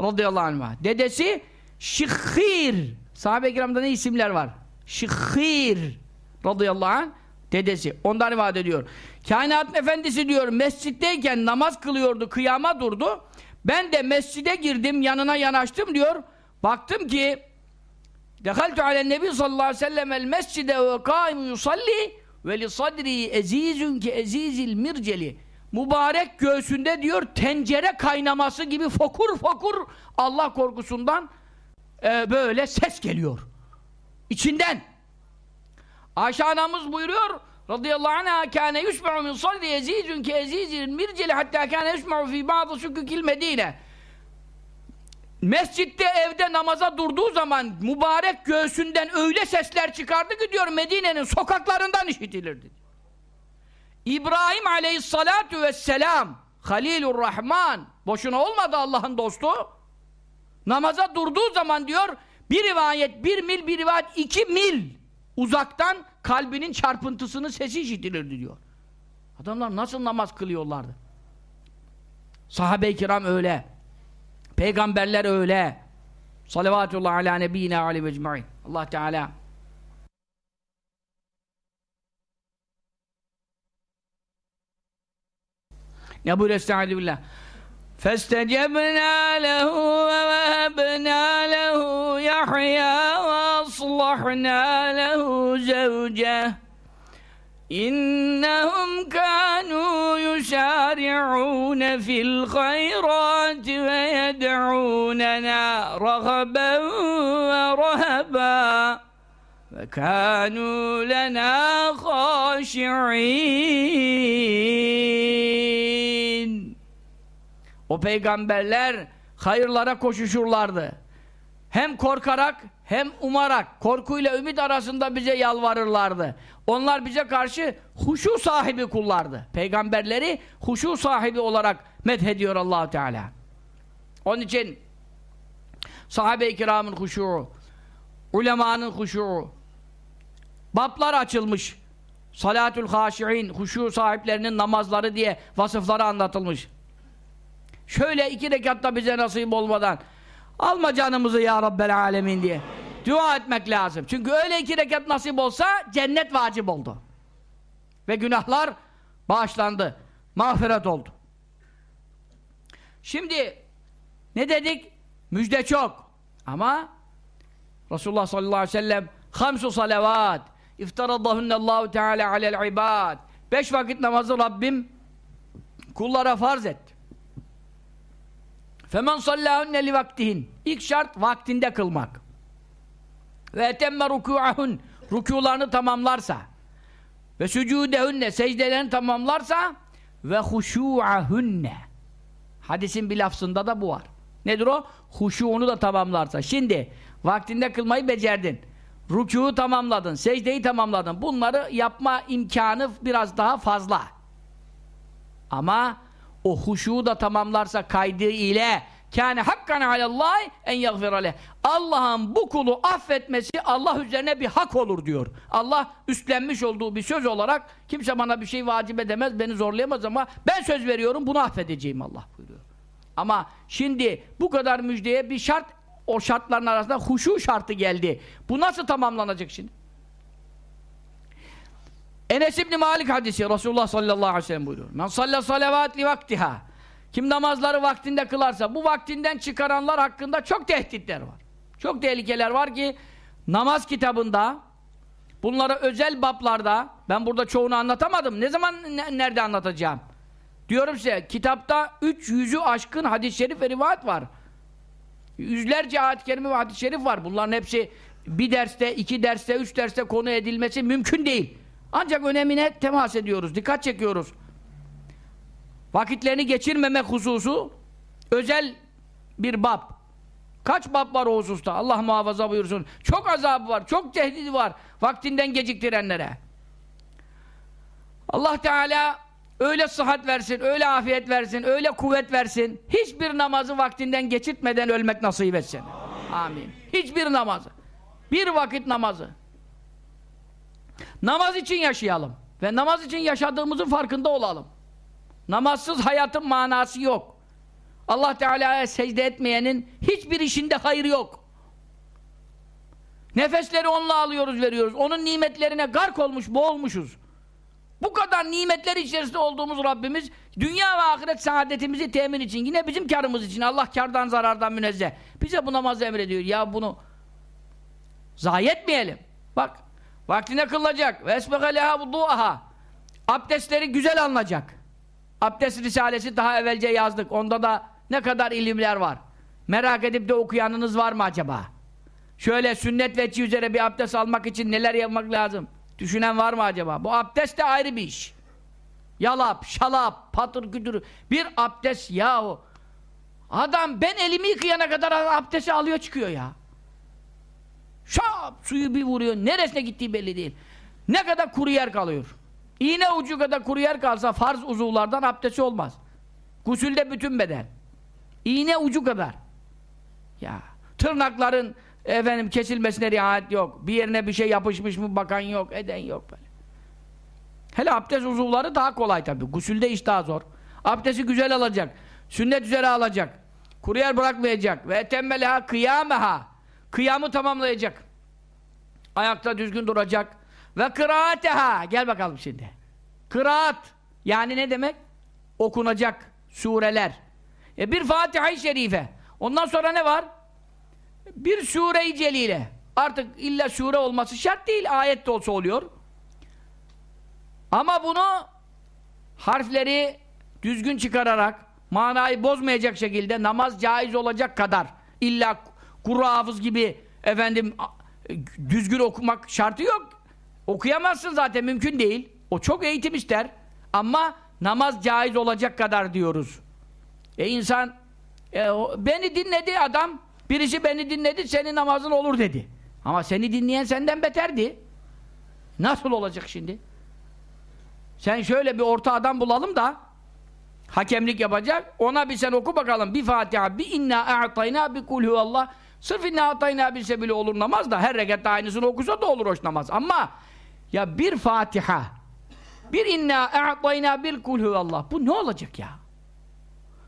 radıyallahu anh dedesi Şıkhir sahabe-i kiramda ne isimler var? Şıkhir radıyallahu anh dedesi ondan rivayet ediyor. Kainatın efendisi diyor mescitteyken namaz kılıyordu kıyama durdu. Ben de mescide girdim yanına yanaştım diyor. Baktım ki Dehaltu alen nebi sallallahu aleyhi ve sellem el mescide ve kâimu yusalli ve li sadri ezizun ki ezizil mirceli mübarek göğsünde diyor tencere kaynaması gibi fokur fokur Allah korkusundan e, böyle ses geliyor. İçinden. Ayşe anamız buyuruyor radıyallahu anh'a kâne yusma'u min salli ezizun ki ezizil mirceli hatta kâne yusma'u fî ba'dı sükükil medine Mescitte evde namaza durduğu zaman mübarek göğsünden öyle sesler çıkardı ki diyor Medine'nin sokaklarından işitilirdi. İbrahim aleyhissalatu vesselam Halilur Rahman boşuna olmadı Allah'ın dostu. Namaza durduğu zaman diyor bir rivayet bir mil bir rivayet iki mil uzaktan kalbinin çarpıntısının sesi işitilirdi diyor. Adamlar nasıl namaz kılıyorlardı? Sahabe-i kiram öyle. Peygamberler öyle. Salavatullah ala nebiyyina aleyhi mecmu'in. Allah Teala Ne buyuruyor Estaizu billah? فَاسْتَجَبْنَا لَهُ وَوَهَبْنَا لَهُ يَحْيَا وَأَصْلَحْنَا لَهُ زَوْجَهُ إنهم كانوا يسارعون في الخيرات ويدعوننا رغبا ورهبا وكانوا لنا خاشعين O peygamberler hayırlara koşuşurlardı. hem korkarak hem umarak, korkuyla ümit arasında bize yalvarırlardı. Onlar bize karşı huşu sahibi kullardı. Peygamberleri huşu sahibi olarak methediyor allah Teala. Onun için sahabe-i kiramın huşu, ulemanın huşu, bablar açılmış. Salatül haşi'in, huşu sahiplerinin namazları diye vasıfları anlatılmış. Şöyle iki rekatta bize nasip olmadan alma canımızı ya Rabbel alemin diye dua etmek lazım. Çünkü öyle iki rekat nasip olsa cennet vacip oldu. Ve günahlar bağışlandı. Mağfiret oldu. Şimdi ne dedik? Müjde çok. Ama Resulullah sallallahu aleyhi ve sellem hamsu salavat iftaradahunallahu teala alel ibad beş vakit namazı Rabbim kullara farz etti. Femen sallahunne li vaktihin ilk şart vaktinde kılmak. Ve etemme rükû'ahun rükûlarını tamamlarsa ve sücûdehunne secdelerini tamamlarsa ve huşû'ahunne hadisin bir lafzında da bu var. Nedir o? Huşuğunu da tamamlarsa. Şimdi vaktinde kılmayı becerdin. Rükû'u tamamladın, secdeyi tamamladın. Bunları yapma imkanı biraz daha fazla. Ama o huşuğu da tamamlarsa kaydı ile kâne hakkan alallâhi en yagfir Allah'ın bu kulu affetmesi Allah üzerine bir hak olur diyor. Allah üstlenmiş olduğu bir söz olarak kimse bana bir şey vacip edemez, beni zorlayamaz ama ben söz veriyorum bunu affedeceğim Allah buyuruyor. Ama şimdi bu kadar müjdeye bir şart o şartların arasında huşu şartı geldi. Bu nasıl tamamlanacak şimdi? Enes İbni Malik hadisi Resulullah sallallahu aleyhi ve sellem buyuruyor. Men salle salavat li vaktiha. Kim namazları vaktinde kılarsa bu vaktinden çıkaranlar hakkında çok tehditler var. Çok tehlikeler var ki namaz kitabında bunlara özel bablarda ben burada çoğunu anlatamadım. Ne zaman ne, nerede anlatacağım? Diyorum size kitapta 300'ü aşkın hadis-i şerif ve rivayet var. Yüzlerce ayet-i kerime ve hadis-i şerif var. Bunların hepsi bir derste, iki derste, üç derste konu edilmesi mümkün değil. Ancak önemine temas ediyoruz, dikkat çekiyoruz. Vakitlerini geçirmemek hususu özel bir bab. Kaç bab var o hususta? Allah muhafaza buyursun. Çok azabı var, çok tehdidi var vaktinden geciktirenlere. Allah Teala öyle sıhhat versin, öyle afiyet versin, öyle kuvvet versin. Hiçbir namazı vaktinden geçirtmeden ölmek nasip etsin. Amin. Amin. Hiçbir namazı. Bir vakit namazı. Namaz için yaşayalım. Ve namaz için yaşadığımızın farkında olalım. Namazsız hayatın manası yok. Allah Teala'ya secde etmeyenin hiçbir işinde hayır yok. Nefesleri onunla alıyoruz, veriyoruz. Onun nimetlerine gark olmuş, boğulmuşuz. Bu kadar nimetler içerisinde olduğumuz Rabbimiz dünya ve ahiret saadetimizi temin için, yine bizim karımız için, Allah kardan zarardan münezzeh. Bize bu namazı emrediyor. Ya bunu zayi etmeyelim. Bak, vaktine kılacak. Ve esbege leha vudu'aha. Abdestleri güzel alınacak. Abdest Risalesi daha evvelce yazdık. Onda da ne kadar ilimler var. Merak edip de okuyanınız var mı acaba? Şöyle sünnet veçi üzere bir abdest almak için neler yapmak lazım? Düşünen var mı acaba? Bu abdest de ayrı bir iş. Yalap, şalap, patır kütür. Bir abdest yahu. Adam ben elimi yıkayana kadar abdesti alıyor çıkıyor ya. Şap suyu bir vuruyor. Neresine gittiği belli değil. Ne kadar kuru yer kalıyor. İğne ucu kadar kuru yer kalsa farz uzuvlardan abdesti olmaz. Gusülde bütün beden. İğne ucu kadar. Ya tırnakların efendim kesilmesine riayet yok. Bir yerine bir şey yapışmış mı bakan yok, eden yok böyle. Hele abdest uzuvları daha kolay tabi. Gusülde iş daha zor. Abdesti güzel alacak. Sünnet üzere alacak. Kuru yer bırakmayacak. Ve temmeleha kıyameha. Kıyamı tamamlayacak. Ayakta düzgün duracak. Ve kıraateha. Gel bakalım şimdi. Kıraat. Yani ne demek? Okunacak sureler. E bir Fatiha-i Şerife. Ondan sonra ne var? Bir sure-i celile. Artık illa sure olması şart değil. Ayet de olsa oluyor. Ama bunu harfleri düzgün çıkararak manayı bozmayacak şekilde namaz caiz olacak kadar illa kuru hafız gibi efendim düzgün okumak şartı yok. Okuyamazsın zaten mümkün değil. O çok eğitim ister. Ama namaz caiz olacak kadar diyoruz. E insan e, o, beni dinledi adam Birisi beni dinledi, senin namazın olur dedi. Ama seni dinleyen senden beterdi. Nasıl olacak şimdi? Sen şöyle bir orta adam bulalım da hakemlik yapacak. Ona bir sen oku bakalım. Bir Fatiha, bir inna a'tayna, bir kul huvallah. Sırf inna a'tayna bilse bile olur namaz da her rekatta aynısını okusa da olur hoş namaz. Ama ya bir Fatiha, bir inna a'tayna, bir kul huvallah. Bu ne olacak ya?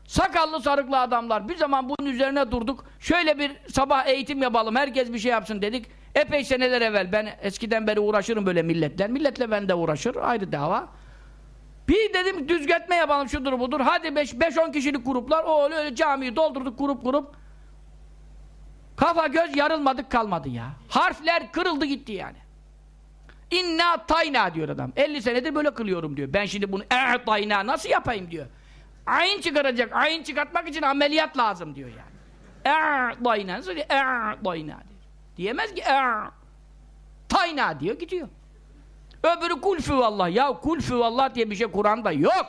Sakallı sarıklı adamlar. Bir zaman bunun üzerine durduk. Şöyle bir sabah eğitim yapalım. Herkes bir şey yapsın dedik. Epey seneler evvel. Ben eskiden beri uğraşırım böyle milletle. Milletle ben de uğraşır. Ayrı dava. Bir dedim düzgetme yapalım şudur budur. Hadi 5-10 kişilik gruplar. O öyle, öyle camiyi doldurduk grup grup. Kafa göz yarılmadık kalmadı ya. Harfler kırıldı gitti yani. İnna tayna diyor adam. 50 senedir böyle kılıyorum diyor. Ben şimdi bunu e tayna nasıl yapayım diyor. Ayin çıkaracak. Ayin çıkartmak için ameliyat lazım diyor yani. E tayna. Nasıl? E tayna diyor. Diyemez ki e tayna diyor gidiyor. Öbürü kul Allah. Ya kul Allah diye bir şey Kur'an'da yok.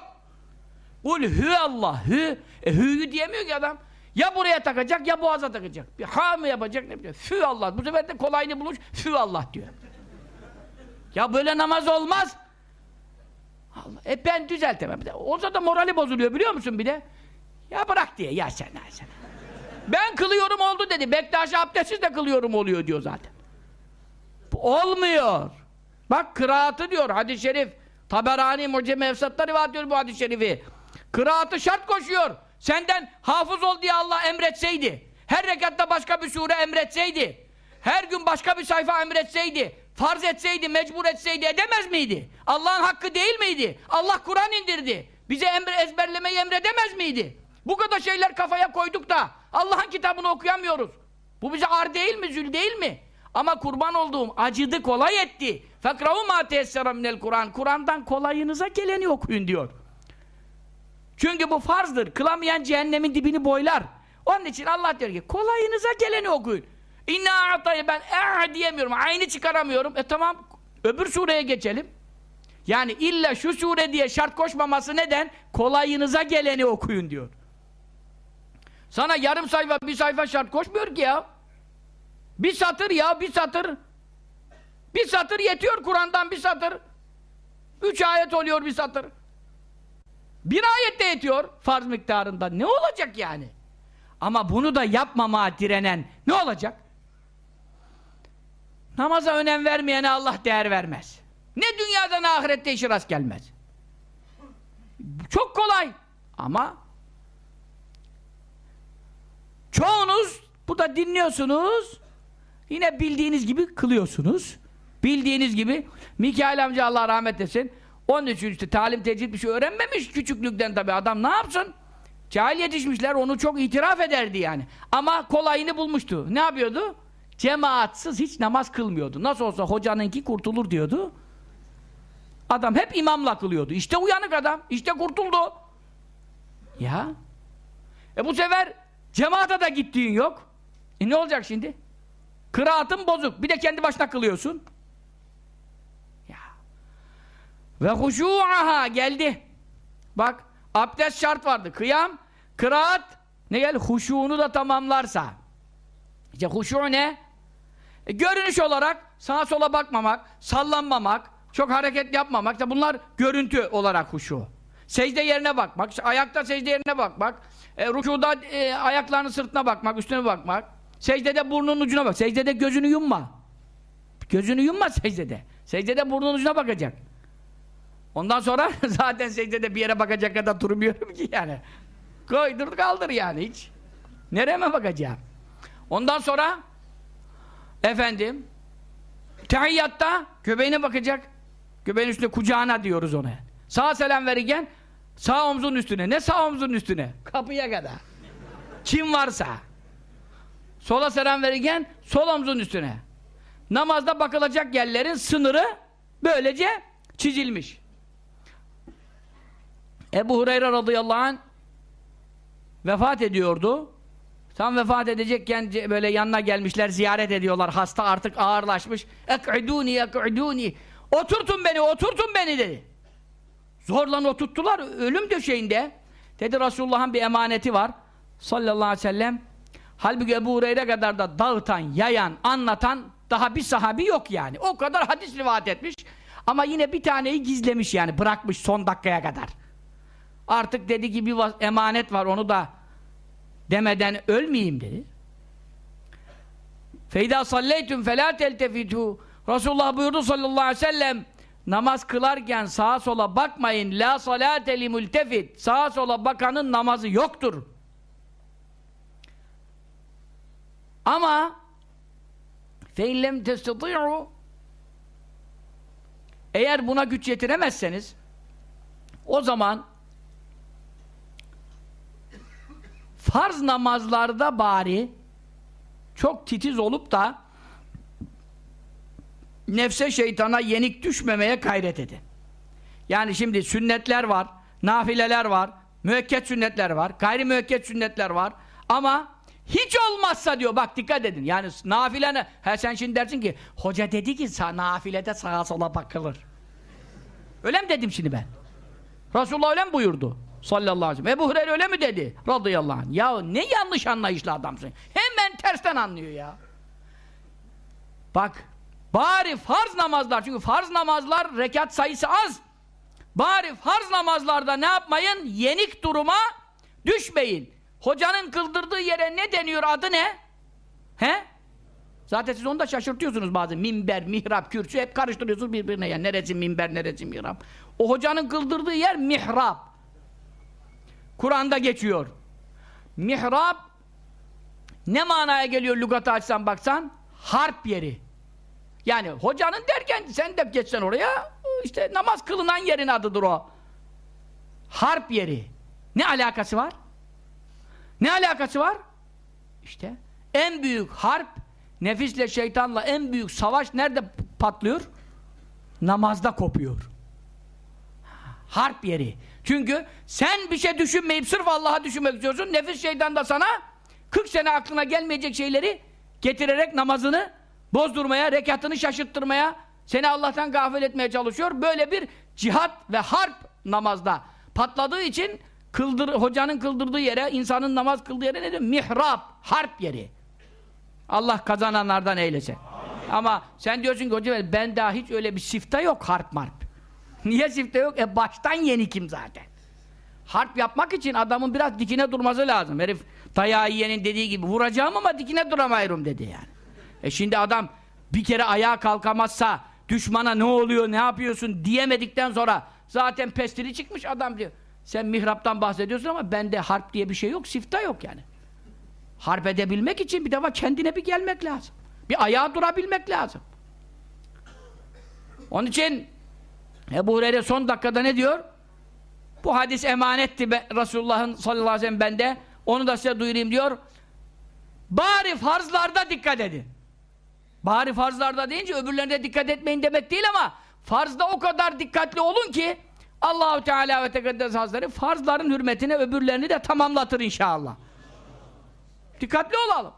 Kul Allah. Hü. E, hü'yü diyemiyor ki adam. Ya buraya takacak ya boğaza takacak. Bir ha mı yapacak ne bileyim. Fü Allah. Bu sefer de kolayını bulmuş. Fü Allah diyor. Ya böyle namaz olmaz. Allah. E ben düzeltemem. Olsa da morali bozuluyor biliyor musun bir de? Ya bırak diye. Ya sen, ya sen. Ben kılıyorum oldu dedi. Bektaş'ı abdestsiz de kılıyorum oluyor diyor zaten. Olmuyor. Bak kıraatı diyor hadis-i şerif. Taberani Mucem Efsat'ta rivayet ediyor bu hadis-i şerifi. Kıraatı şart koşuyor. Senden hafız ol diye Allah emretseydi. Her rekatta başka bir sure emretseydi. Her gün başka bir sayfa emretseydi. Farz etseydi, mecbur etseydi edemez miydi? Allah'ın hakkı değil miydi? Allah Kur'an indirdi. Bize emre, ezberlemeyi emredemez miydi? Bu kadar şeyler kafaya koyduk da Allah'ın kitabını okuyamıyoruz. Bu bize ar değil mi, zül değil mi? Ama kurban olduğum acıdı, kolay etti. Fekrahu ma teyessera minel Kur'an. Kur'an'dan kolayınıza geleni okuyun diyor. Çünkü bu farzdır. Kılamayan cehennemin dibini boylar. Onun için Allah diyor ki kolayınıza geleni okuyun. İnna a'tayı ben e'a diyemiyorum. Aynı çıkaramıyorum. E tamam. Öbür sureye geçelim. Yani illa şu sure diye şart koşmaması neden? Kolayınıza geleni okuyun diyor. Sana yarım sayfa, bir sayfa şart koşmuyor ki ya. Bir satır ya, bir satır. Bir satır yetiyor Kur'an'dan bir satır. Üç ayet oluyor bir satır. Bir ayet de yetiyor farz miktarında. Ne olacak yani? Ama bunu da yapmama direnen ne olacak? Namaza önem vermeyene Allah değer vermez. Ne dünyada ne ahirette işi rast gelmez. Çok kolay. Ama çoğunuz bu da dinliyorsunuz yine bildiğiniz gibi kılıyorsunuz. Bildiğiniz gibi Mikail amca Allah rahmet etsin 13 işte talim tecrit bir şey öğrenmemiş küçüklükten tabi adam ne yapsın? Cahil yetişmişler onu çok itiraf ederdi yani. Ama kolayını bulmuştu. Ne yapıyordu? Cemaatsız hiç namaz kılmıyordu. Nasıl olsa hocanınki kurtulur diyordu. Adam hep imamla kılıyordu. İşte uyanık adam. İşte kurtuldu. Ya. E bu sefer cemaate de gittiğin yok. E ne olacak şimdi? Kıraatın bozuk. Bir de kendi başına kılıyorsun. Ya. Ve huşu'aha geldi. Bak abdest şart vardı. Kıyam, kıraat ne gel? Huşu'unu da tamamlarsa. İşte huşu ne? E, görünüş olarak sağa sola bakmamak, sallanmamak, çok hareket yapmamak. İşte bunlar görüntü olarak huşu. Secde yerine bakmak, ayakta secde yerine bakmak, e, rükuda e, ayaklarının sırtına bakmak, üstüne bakmak. Secdede burnunun ucuna bak. Secdede gözünü yumma. Gözünü yumma secdede. Secdede burnunun ucuna bakacak. Ondan sonra zaten secdede bir yere bakacak kadar durmuyorum ki yani. Koydur kaldır yani hiç. Nereye mi bakacağım? Ondan sonra efendim tehiyyatta göbeğine bakacak. Göbeğin üstüne kucağına diyoruz ona. Sağ selam verirken sağ omzun üstüne. Ne sağ omzun üstüne? Kapıya kadar. Kim varsa. Sola selam verirken sol omzun üstüne. Namazda bakılacak yerlerin sınırı böylece çizilmiş. Ebu Hureyre radıyallahu anh vefat ediyordu. Tam vefat edecekken böyle yanına gelmişler, ziyaret ediyorlar. Hasta artık ağırlaşmış. Ek'uduni, ek'uduni. Oturtun beni, oturtun beni dedi. Zorla oturttular, ölüm döşeğinde. Dedi Resulullah'ın bir emaneti var. Sallallahu aleyhi ve sellem. Halbuki Ebu Hureyre kadar da dağıtan, yayan, anlatan daha bir sahabi yok yani. O kadar hadis rivayet etmiş. Ama yine bir taneyi gizlemiş yani. Bırakmış son dakikaya kadar. Artık dedi ki bir emanet var onu da demeden ölmeyeyim dedi. Feyda salleytüm felâ teltefitû Resulullah buyurdu sallallahu aleyhi ve sellem namaz kılarken sağa sola bakmayın. La salate li multefit. Sağa sola bakanın namazı yoktur. Ama feillem testati'u eğer buna güç yetiremezseniz o zaman farz namazlarda bari çok titiz olup da nefse şeytana yenik düşmemeye gayret edin. Yani şimdi sünnetler var, nafileler var, müekket sünnetler var, gayri müekket sünnetler var ama hiç olmazsa diyor bak dikkat edin yani nafile he sen şimdi dersin ki hoca dedi ki nafilede sağa sola bakılır. Öyle mi dedim şimdi ben? Resulullah öyle mi buyurdu? Sallallahu aleyhi ve sellem. Ebu Hureyre öyle mi dedi? Radıyallahu anh. Ya ne yanlış anlayışlı adamsın. Hemen tersten anlıyor ya. Bak Bari farz namazlar, çünkü farz namazlar rekat sayısı az. Bari farz namazlarda ne yapmayın? Yenik duruma düşmeyin. Hocanın kıldırdığı yere ne deniyor, adı ne? He? Zaten siz onu da şaşırtıyorsunuz bazen. Minber, mihrap, kürsü hep karıştırıyorsunuz birbirine. Yani neresi minber, neresi mihrap. O hocanın kıldırdığı yer mihrap. Kur'an'da geçiyor. Mihrap ne manaya geliyor lügatı açsan baksan? Harp yeri. Yani hocanın derken sen de geçsen oraya işte namaz kılınan yerin adıdır o. Harp yeri. Ne alakası var? Ne alakası var? İşte en büyük harp nefisle şeytanla en büyük savaş nerede patlıyor? Namazda kopuyor. Harp yeri. Çünkü sen bir şey düşünmeyip sırf Allah'a düşünmek istiyorsun. Nefis şeytan da sana 40 sene aklına gelmeyecek şeyleri getirerek namazını bozdurmaya, rekatını şaşırttırmaya, seni Allah'tan gafil etmeye çalışıyor. Böyle bir cihat ve harp namazda patladığı için kıldır, hocanın kıldırdığı yere, insanın namaz kıldığı yere ne diyor? Mihrap, harp yeri. Allah kazananlardan eylesin. Ama sen diyorsun ki hocam ben daha hiç öyle bir sifte yok harp marp. Niye sifte yok? E baştan yenikim zaten. Harp yapmak için adamın biraz dikine durması lazım. Herif dayağı yiyenin dediği gibi vuracağım ama dikine duramıyorum dedi yani. E şimdi adam bir kere ayağa kalkamazsa düşmana ne oluyor, ne yapıyorsun diyemedikten sonra zaten pestili çıkmış adam diyor. Sen mihraptan bahsediyorsun ama bende harp diye bir şey yok, sifta yok yani. Harp edebilmek için bir defa kendine bir gelmek lazım. Bir ayağa durabilmek lazım. Onun için Ebu Hureyre son dakikada ne diyor? Bu hadis emanetti Resulullah'ın sallallahu aleyhi ve sellem bende. Onu da size duyurayım diyor. Bari farzlarda dikkat edin. Bari farzlarda deyince öbürlerine dikkat etmeyin demek değil ama farzda o kadar dikkatli olun ki Allahu Teala ve Tekaddes Hazretleri farzların hürmetine öbürlerini de tamamlatır inşallah. Dikkatli olalım.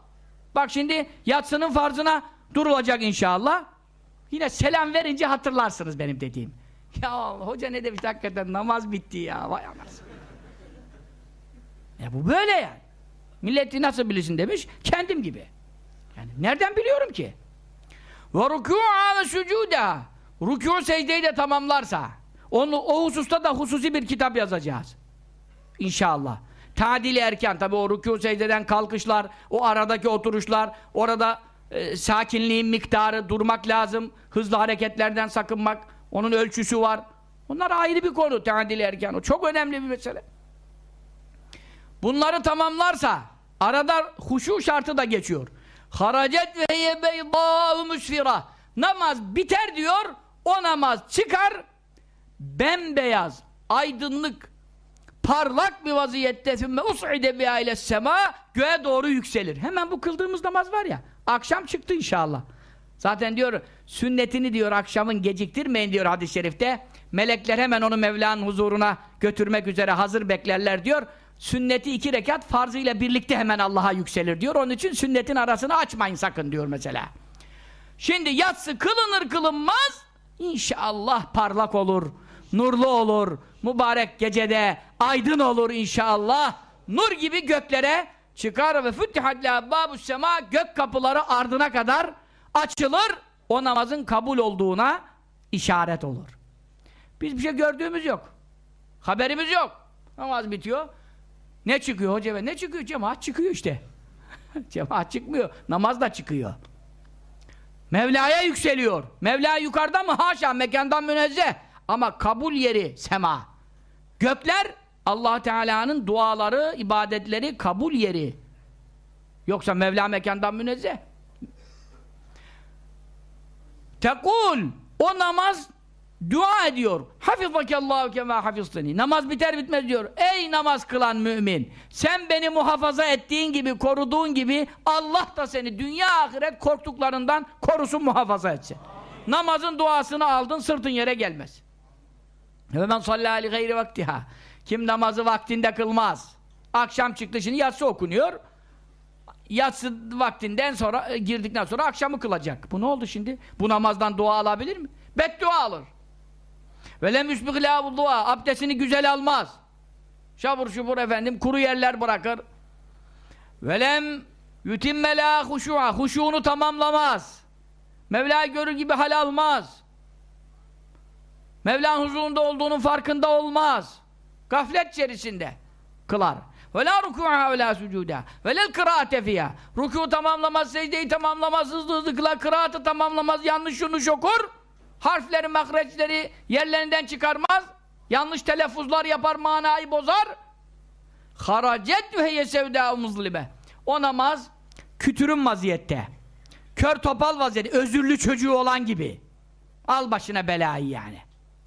Bak şimdi yatsının farzına durulacak inşallah. Yine selam verince hatırlarsınız benim dediğim. Ya Allah, hoca ne demiş hakikaten namaz bitti ya. Vay anasını. E bu böyle yani. Milleti nasıl bilirsin demiş. Kendim gibi. Yani nereden biliyorum ki? Ve rükû'a ve sucuda. Rükû secdeyi de tamamlarsa. Onu, o hususta da hususi bir kitap yazacağız. İnşallah. Tadili erken tabi o rükû secdeden kalkışlar, o aradaki oturuşlar, orada e, sakinliğin miktarı, durmak lazım, hızlı hareketlerden sakınmak, onun ölçüsü var. Onlar ayrı bir konu tadili erken. O çok önemli bir mesele. Bunları tamamlarsa arada huşu şartı da geçiyor. Haracet ve yebeydâhu müsfira. Namaz biter diyor, o namaz çıkar, bembeyaz, aydınlık, parlak bir vaziyette sümme us'ide bi aile sema göğe doğru yükselir. Hemen bu kıldığımız namaz var ya, akşam çıktı inşallah. Zaten diyor, sünnetini diyor akşamın geciktirmeyin diyor hadis-i şerifte. Melekler hemen onu Mevla'nın huzuruna götürmek üzere hazır beklerler diyor sünneti iki rekat farzıyla birlikte hemen Allah'a yükselir diyor. Onun için sünnetin arasını açmayın sakın diyor mesela. Şimdi yatsı kılınır kılınmaz inşallah parlak olur, nurlu olur, mübarek gecede aydın olur inşallah. Nur gibi göklere çıkar ve füttihat babu sema gök kapıları ardına kadar açılır. O namazın kabul olduğuna işaret olur. Biz bir şey gördüğümüz yok. Haberimiz yok. Namaz bitiyor. Ne çıkıyor hoca? Ne çıkıyor? Cemaat çıkıyor işte. Cemaat çıkmıyor. Namaz da çıkıyor. Mevla'ya yükseliyor. Mevla yukarıda mı? Haşa mekandan münezzeh. Ama kabul yeri sema. Gökler Allah Teala'nın duaları, ibadetleri kabul yeri. Yoksa Mevla mekandan münezzeh. Tekul o namaz dua ediyor. Hafizakallahu kema hafizteni. Namaz biter bitmez diyor. Ey namaz kılan mümin! Sen beni muhafaza ettiğin gibi, koruduğun gibi Allah da seni dünya ahiret korktuklarından korusun, muhafaza etsin. Namazın duasını aldın, sırtın yere gelmez. Ve men sallâ gayri vaktiha. Kim namazı vaktinde kılmaz. Akşam çıktı şimdi yatsı okunuyor. Yatsı vaktinden sonra e, girdikten sonra akşamı kılacak. Bu ne oldu şimdi? Bu namazdan dua alabilir mi? Beddua alır. Ve lem yusbih dua. Abdestini güzel almaz. Şabur şubur efendim kuru yerler bırakır. Ve lem yutimme la huşu'a. Huşuğunu tamamlamaz. Mevla'yı görür gibi hal almaz. Mevla'nın huzurunda olduğunun farkında olmaz. Gaflet içerisinde kılar. Ve la ruku'a ve la sucuda. Ve lel kıraate fiyâ. Ruku tamamlamaz, secdeyi tamamlamaz, hızlı hızlı kılar, kıraatı tamamlamaz, yanlış yanlış okur. Harfleri, mahreçleri yerlerinden çıkarmaz. Yanlış telaffuzlar yapar, manayı bozar. Haracet heye sevdâ muzlibe. O namaz kütürüm vaziyette. Kör topal vaziyette, özürlü çocuğu olan gibi. Al başına belayı yani.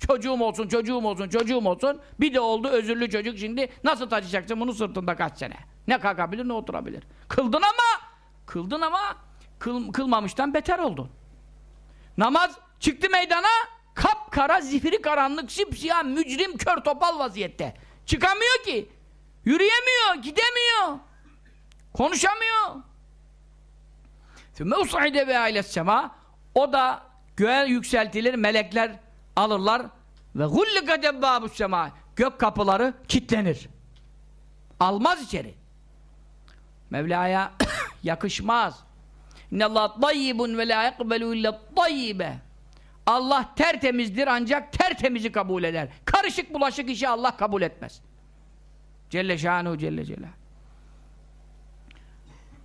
Çocuğum olsun, çocuğum olsun, çocuğum olsun. Bir de oldu özürlü çocuk şimdi. Nasıl taşıyacaksın bunu sırtında kaç sene? Ne kalkabilir ne oturabilir. Kıldın ama, kıldın ama kıl, kılmamıştan beter oldun. Namaz çıktı meydana, kapkara, zifiri karanlık, simsiyah, mücrim, kör topal vaziyette. Çıkamıyor ki. Yürüyemiyor, gidemiyor. Konuşamıyor. Sümme us'ide ve ailesema o da göğe yükseltilir melekler alırlar ve gullikat ebbâbus sema gök kapıları kilitlenir. Almaz içeri. Mevla'ya yakışmaz. İnnallâh tayyibun ve lâ yekbelû illa tayyibe. Allah tertemizdir ancak tertemizi kabul eder. Karışık bulaşık işi Allah kabul etmez. Celle şanuhu celle celal.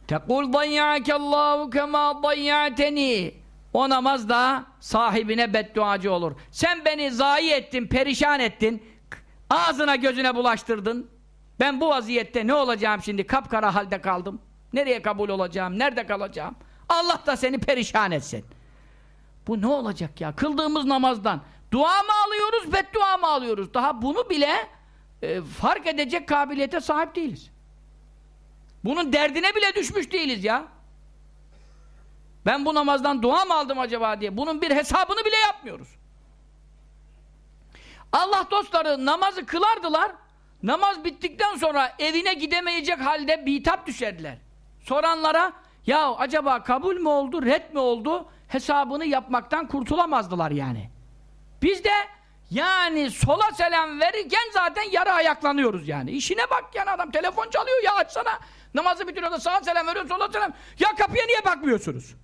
Tekul dayyâkellâhu kemâ dayyâteni. O namaz da sahibine bedduacı olur. Sen beni zayi ettin, perişan ettin, ağzına gözüne bulaştırdın. Ben bu vaziyette ne olacağım şimdi? Kapkara halde kaldım. Nereye kabul olacağım? Nerede kalacağım? Allah da seni perişan etsin. Bu ne olacak ya? Kıldığımız namazdan dua mı alıyoruz, beddua mı alıyoruz? Daha bunu bile e, fark edecek kabiliyete sahip değiliz. Bunun derdine bile düşmüş değiliz ya. Ben bu namazdan dua mı aldım acaba diye. Bunun bir hesabını bile yapmıyoruz. Allah dostları namazı kılardılar. Namaz bittikten sonra evine gidemeyecek halde bitap düşerdiler. Soranlara ya acaba kabul mü oldu, red mi oldu hesabını yapmaktan kurtulamazdılar yani. Biz de yani sola selam verirken zaten yarı ayaklanıyoruz yani. İşine bak yani adam telefon çalıyor ya açsana. Namazı bitiriyor da sağa selam veriyor sola selam. Ya kapıya niye bakmıyorsunuz?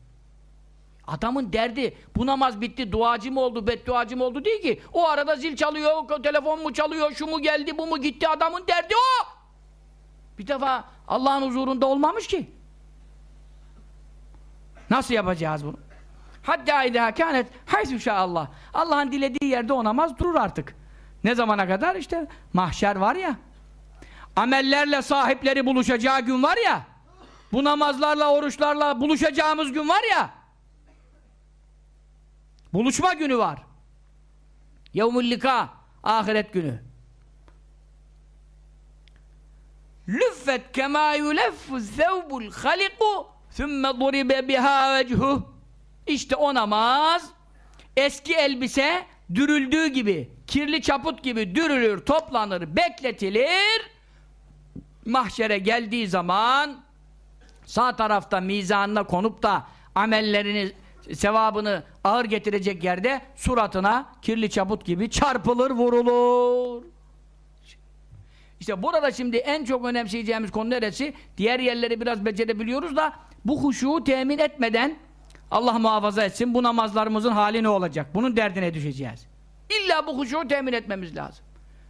Adamın derdi bu namaz bitti duacı mı oldu bedduacı mı oldu değil ki. O arada zil çalıyor, telefon mu çalıyor, şu mu geldi, bu mu gitti adamın derdi o. Bir defa Allah'ın huzurunda olmamış ki. Nasıl yapacağız bunu? Hatta idâ kânet haysu Allah. Allah'ın dilediği yerde o namaz durur artık. Ne zamana kadar? işte mahşer var ya. Amellerle sahipleri buluşacağı gün var ya. Bu namazlarla, oruçlarla buluşacağımız gün var ya. Buluşma günü var. Yevmül lika ahiret günü. Lüffet kemâ yuleffu zevbul haliku thumme duribe biha vechuh İşte o namaz eski elbise dürüldüğü gibi kirli çaput gibi dürülür, toplanır, bekletilir mahşere geldiği zaman sağ tarafta mizanına konup da amellerini sevabını ağır getirecek yerde suratına kirli çaput gibi çarpılır, vurulur. İşte burada şimdi en çok önemseyeceğimiz konu neresi? Diğer yerleri biraz becerebiliyoruz da bu huşuğu temin etmeden Allah muhafaza etsin bu namazlarımızın hali ne olacak? Bunun derdine düşeceğiz. İlla bu huşuğu temin etmemiz lazım.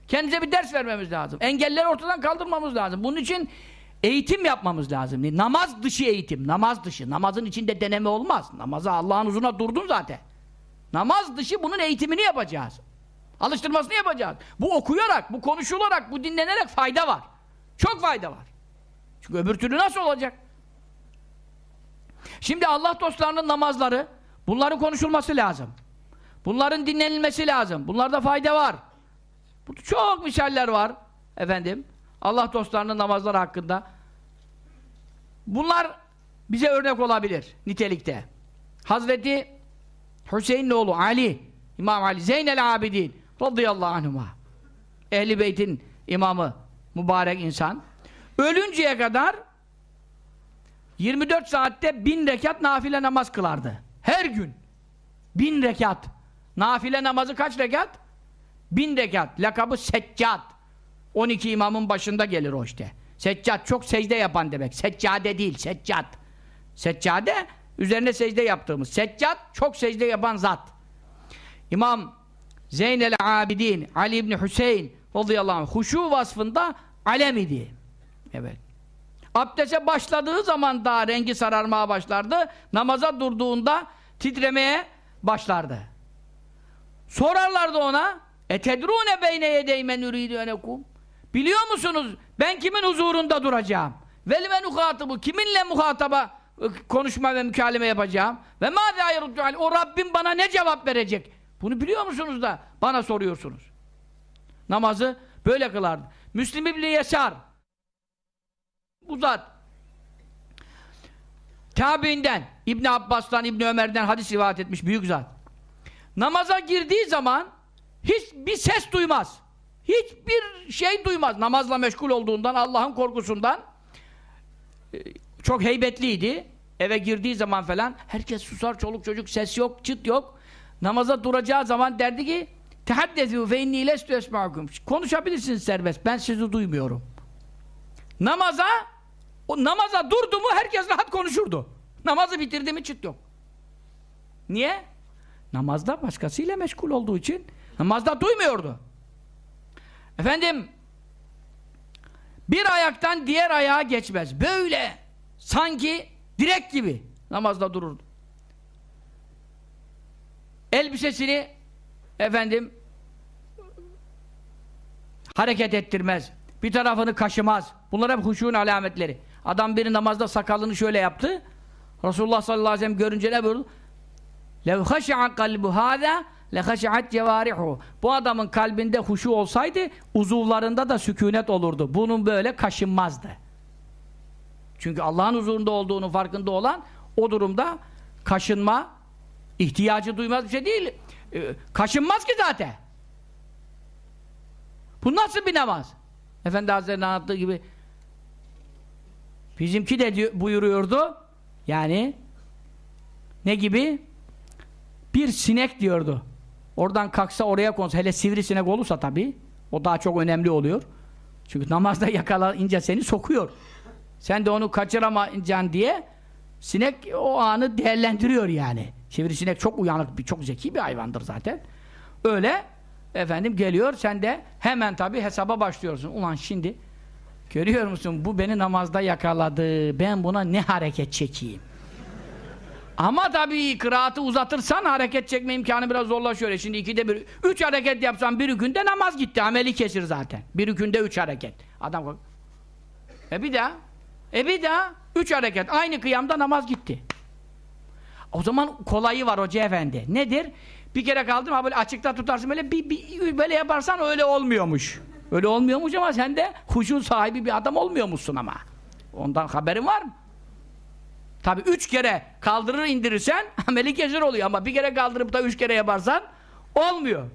Kendimize bir ders vermemiz lazım. Engelleri ortadan kaldırmamız lazım. Bunun için eğitim yapmamız lazım. Namaz dışı eğitim. Namaz dışı. Namazın içinde deneme olmaz. Namaza Allah'ın huzuruna durdun zaten. Namaz dışı bunun eğitimini yapacağız. Alıştırmasını yapacağız. Bu okuyarak, bu konuşularak, bu dinlenerek fayda var. Çok fayda var. Çünkü öbür türlü nasıl olacak? Şimdi Allah dostlarının namazları, bunların konuşulması lazım. Bunların dinlenilmesi lazım. Bunlarda fayda var. Çok misaller var. Efendim, Allah dostlarının namazları hakkında. Bunlar bize örnek olabilir nitelikte. Hazreti Hüseyin'in oğlu Ali, İmam Ali, Zeynel Abidin radıyallahu anhuma. Ehli Beyt'in imamı, mübarek insan. Ölünceye kadar 24 saatte bin rekat nafile namaz kılardı. Her gün. Bin rekat. Nafile namazı kaç rekat? Bin rekat. Lakabı Seccat. 12 imamın başında gelir o işte. Seccat çok secde yapan demek. Seccade değil, seccat. Seccade üzerine secde yaptığımız. Seccat çok secde yapan zat. İmam Zeynel Abidin Ali İbni Hüseyin radıyallahu anh huşu vasfında alem idi. Evet. Abdese başladığı zaman daha rengi sararmaya başlardı. Namaza durduğunda titremeye başlardı. Sorarlardı ona etedrune beyne yedeymen uridu enekum Biliyor musunuz ben kimin huzurunda duracağım? Velime muhatabı kiminle muhataba konuşma ve mükaleme yapacağım? Ve ma zâ O Rabbim bana ne cevap verecek? Bunu biliyor musunuz da bana soruyorsunuz. Namazı böyle kılardı. Müslim İbni Yesar bu zat tabiinden İbn Abbas'tan İbn Ömer'den hadis rivayet etmiş büyük zat. Namaza girdiği zaman hiç bir ses duymaz. Hiçbir şey duymaz. Namazla meşgul olduğundan, Allah'ın korkusundan e, çok heybetliydi. Eve girdiği zaman falan herkes susar, çoluk çocuk ses yok, çıt yok. Namaza duracağı zaman derdi ki tehaddezû fe inni lestu esma'akum. Konuşabilirsiniz serbest. Ben sizi duymuyorum. Namaza o namaza durdu mu herkes rahat konuşurdu. Namazı bitirdi mi çıt yok. Niye? Namazda başkasıyla meşgul olduğu için namazda duymuyordu. Efendim bir ayaktan diğer ayağa geçmez. Böyle sanki direk gibi namazda dururdu. Elbisesini efendim hareket ettirmez. Bir tarafını kaşımaz. Bunlar hep huşuğun alametleri. Adam bir namazda sakalını şöyle yaptı. Resulullah sallallahu aleyhi ve sellem görünce ne buyurdu? لَوْ خَشَعَ قَلْبُ هَذَا lehaşihat cevarihu. Bu adamın kalbinde huşu olsaydı uzuvlarında da sükunet olurdu. Bunun böyle kaşınmazdı. Çünkü Allah'ın huzurunda olduğunun farkında olan o durumda kaşınma ihtiyacı duymaz bir şey değil. Ee, kaşınmaz ki zaten. Bu nasıl bir namaz? Efendi Hazretleri'nin anlattığı gibi bizimki de diyor, buyuruyordu yani ne gibi? Bir sinek diyordu. Oradan kalksa oraya konsa, hele sivrisinek olursa tabii, o daha çok önemli oluyor. Çünkü namazda yakalayınca seni sokuyor. Sen de onu kaçıramayacaksın diye sinek o anı değerlendiriyor yani. Sivrisinek çok uyanık, bir, çok zeki bir hayvandır zaten. Öyle efendim geliyor, sen de hemen tabii hesaba başlıyorsun. Ulan şimdi görüyor musun bu beni namazda yakaladı, ben buna ne hareket çekeyim? Ama tabii kıraatı uzatırsan hareket çekme imkanı biraz zorlaşıyor. Şimdi ikide bir, üç hareket yapsan bir günde namaz gitti. Ameli kesir zaten. Bir günde üç hareket. Adam E bir daha. E bir daha. Üç hareket. Aynı kıyamda namaz gitti. O zaman kolayı var hoca efendi. Nedir? Bir kere kaldım ha böyle açıkta tutarsın böyle bir, bir böyle yaparsan öyle olmuyormuş. Öyle olmuyormuş ama sen de huşun sahibi bir adam olmuyormuşsun ama. Ondan haberin var mı? Tabi üç kere kaldırır indirirsen ameli kesir oluyor ama bir kere kaldırıp da üç kere yaparsan olmuyor.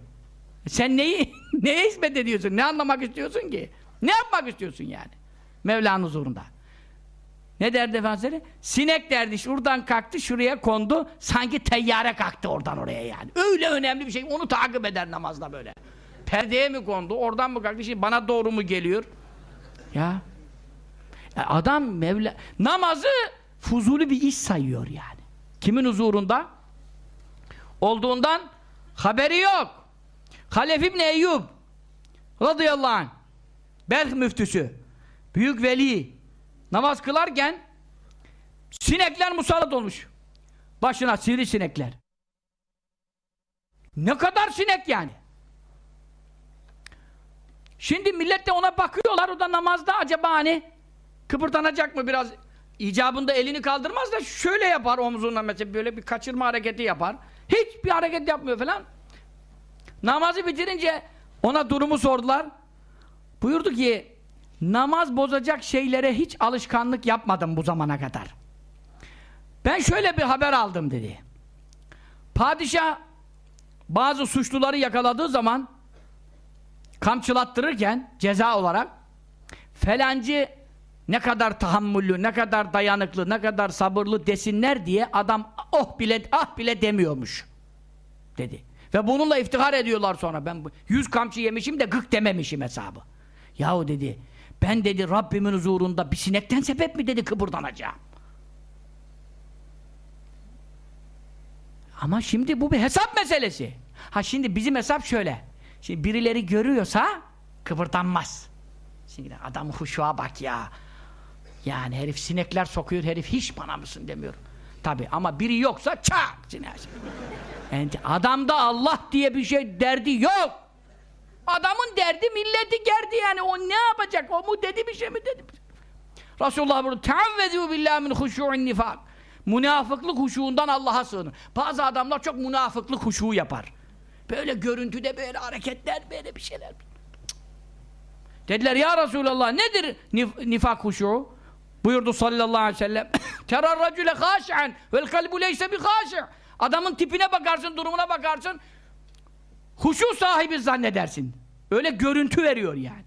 Sen neyi, neye hizmet ediyorsun? Ne anlamak istiyorsun ki? Ne yapmak istiyorsun yani? Mevla'nın huzurunda. Ne derdi Efendimiz? Sinek derdi şuradan kalktı şuraya kondu sanki teyyare kalktı oradan oraya yani. Öyle önemli bir şey onu takip eder namazda böyle. Perdeye mi kondu oradan mı kalktı şimdi bana doğru mu geliyor? Ya. Ya adam Mevla namazı fuzuli bir iş sayıyor yani. Kimin huzurunda? Olduğundan haberi yok. Halef İbni Eyyub radıyallahu anh Belh müftüsü büyük veli namaz kılarken sinekler musallat olmuş. Başına sivri sinekler. Ne kadar sinek yani? Şimdi millet de ona bakıyorlar. O da namazda acaba hani kıpırdanacak mı biraz? İcabında elini kaldırmaz da şöyle yapar omzuna mesela böyle bir kaçırma hareketi yapar. Hiçbir hareket yapmıyor falan. Namazı bitirince ona durumu sordular. Buyurdu ki namaz bozacak şeylere hiç alışkanlık yapmadım bu zamana kadar. Ben şöyle bir haber aldım dedi. Padişah bazı suçluları yakaladığı zaman kamçılattırırken ceza olarak felancı ne kadar tahammüllü, ne kadar dayanıklı, ne kadar sabırlı desinler diye adam oh bile ah bile demiyormuş dedi. Ve bununla iftihar ediyorlar sonra. Ben yüz kamçı yemişim de gık dememişim hesabı. Yahu dedi ben dedi Rabbimin huzurunda bir sinekten sebep mi dedi kıpırdanacağım. Ama şimdi bu bir hesap meselesi. Ha şimdi bizim hesap şöyle. Şimdi birileri görüyorsa kıpırdanmaz. Şimdi adam huşuğa bak ya. Yani herif sinekler sokuyor, herif hiç bana mısın demiyor. Tabi ama biri yoksa çak! Yani adamda Allah diye bir şey derdi yok. Adamın derdi milleti gerdi yani. O ne yapacak? O mu dedi bir şey mi dedi? Resulullah burada teavvezu billahi min huşu'in nifak. Münafıklık huşuğundan Allah'a sığınır. Bazı adamlar çok münafıklık huşuğu yapar. Böyle görüntüde böyle hareketler, böyle bir şeyler. Dediler ya Resulallah nedir nif nifak huşuğu? Buyurdu sallallahu aleyhi ve sellem. Terar racüle haşi'en vel kalbu leyse bi haşi'. Adamın tipine bakarsın, durumuna bakarsın. Huşu sahibi zannedersin. Öyle görüntü veriyor yani.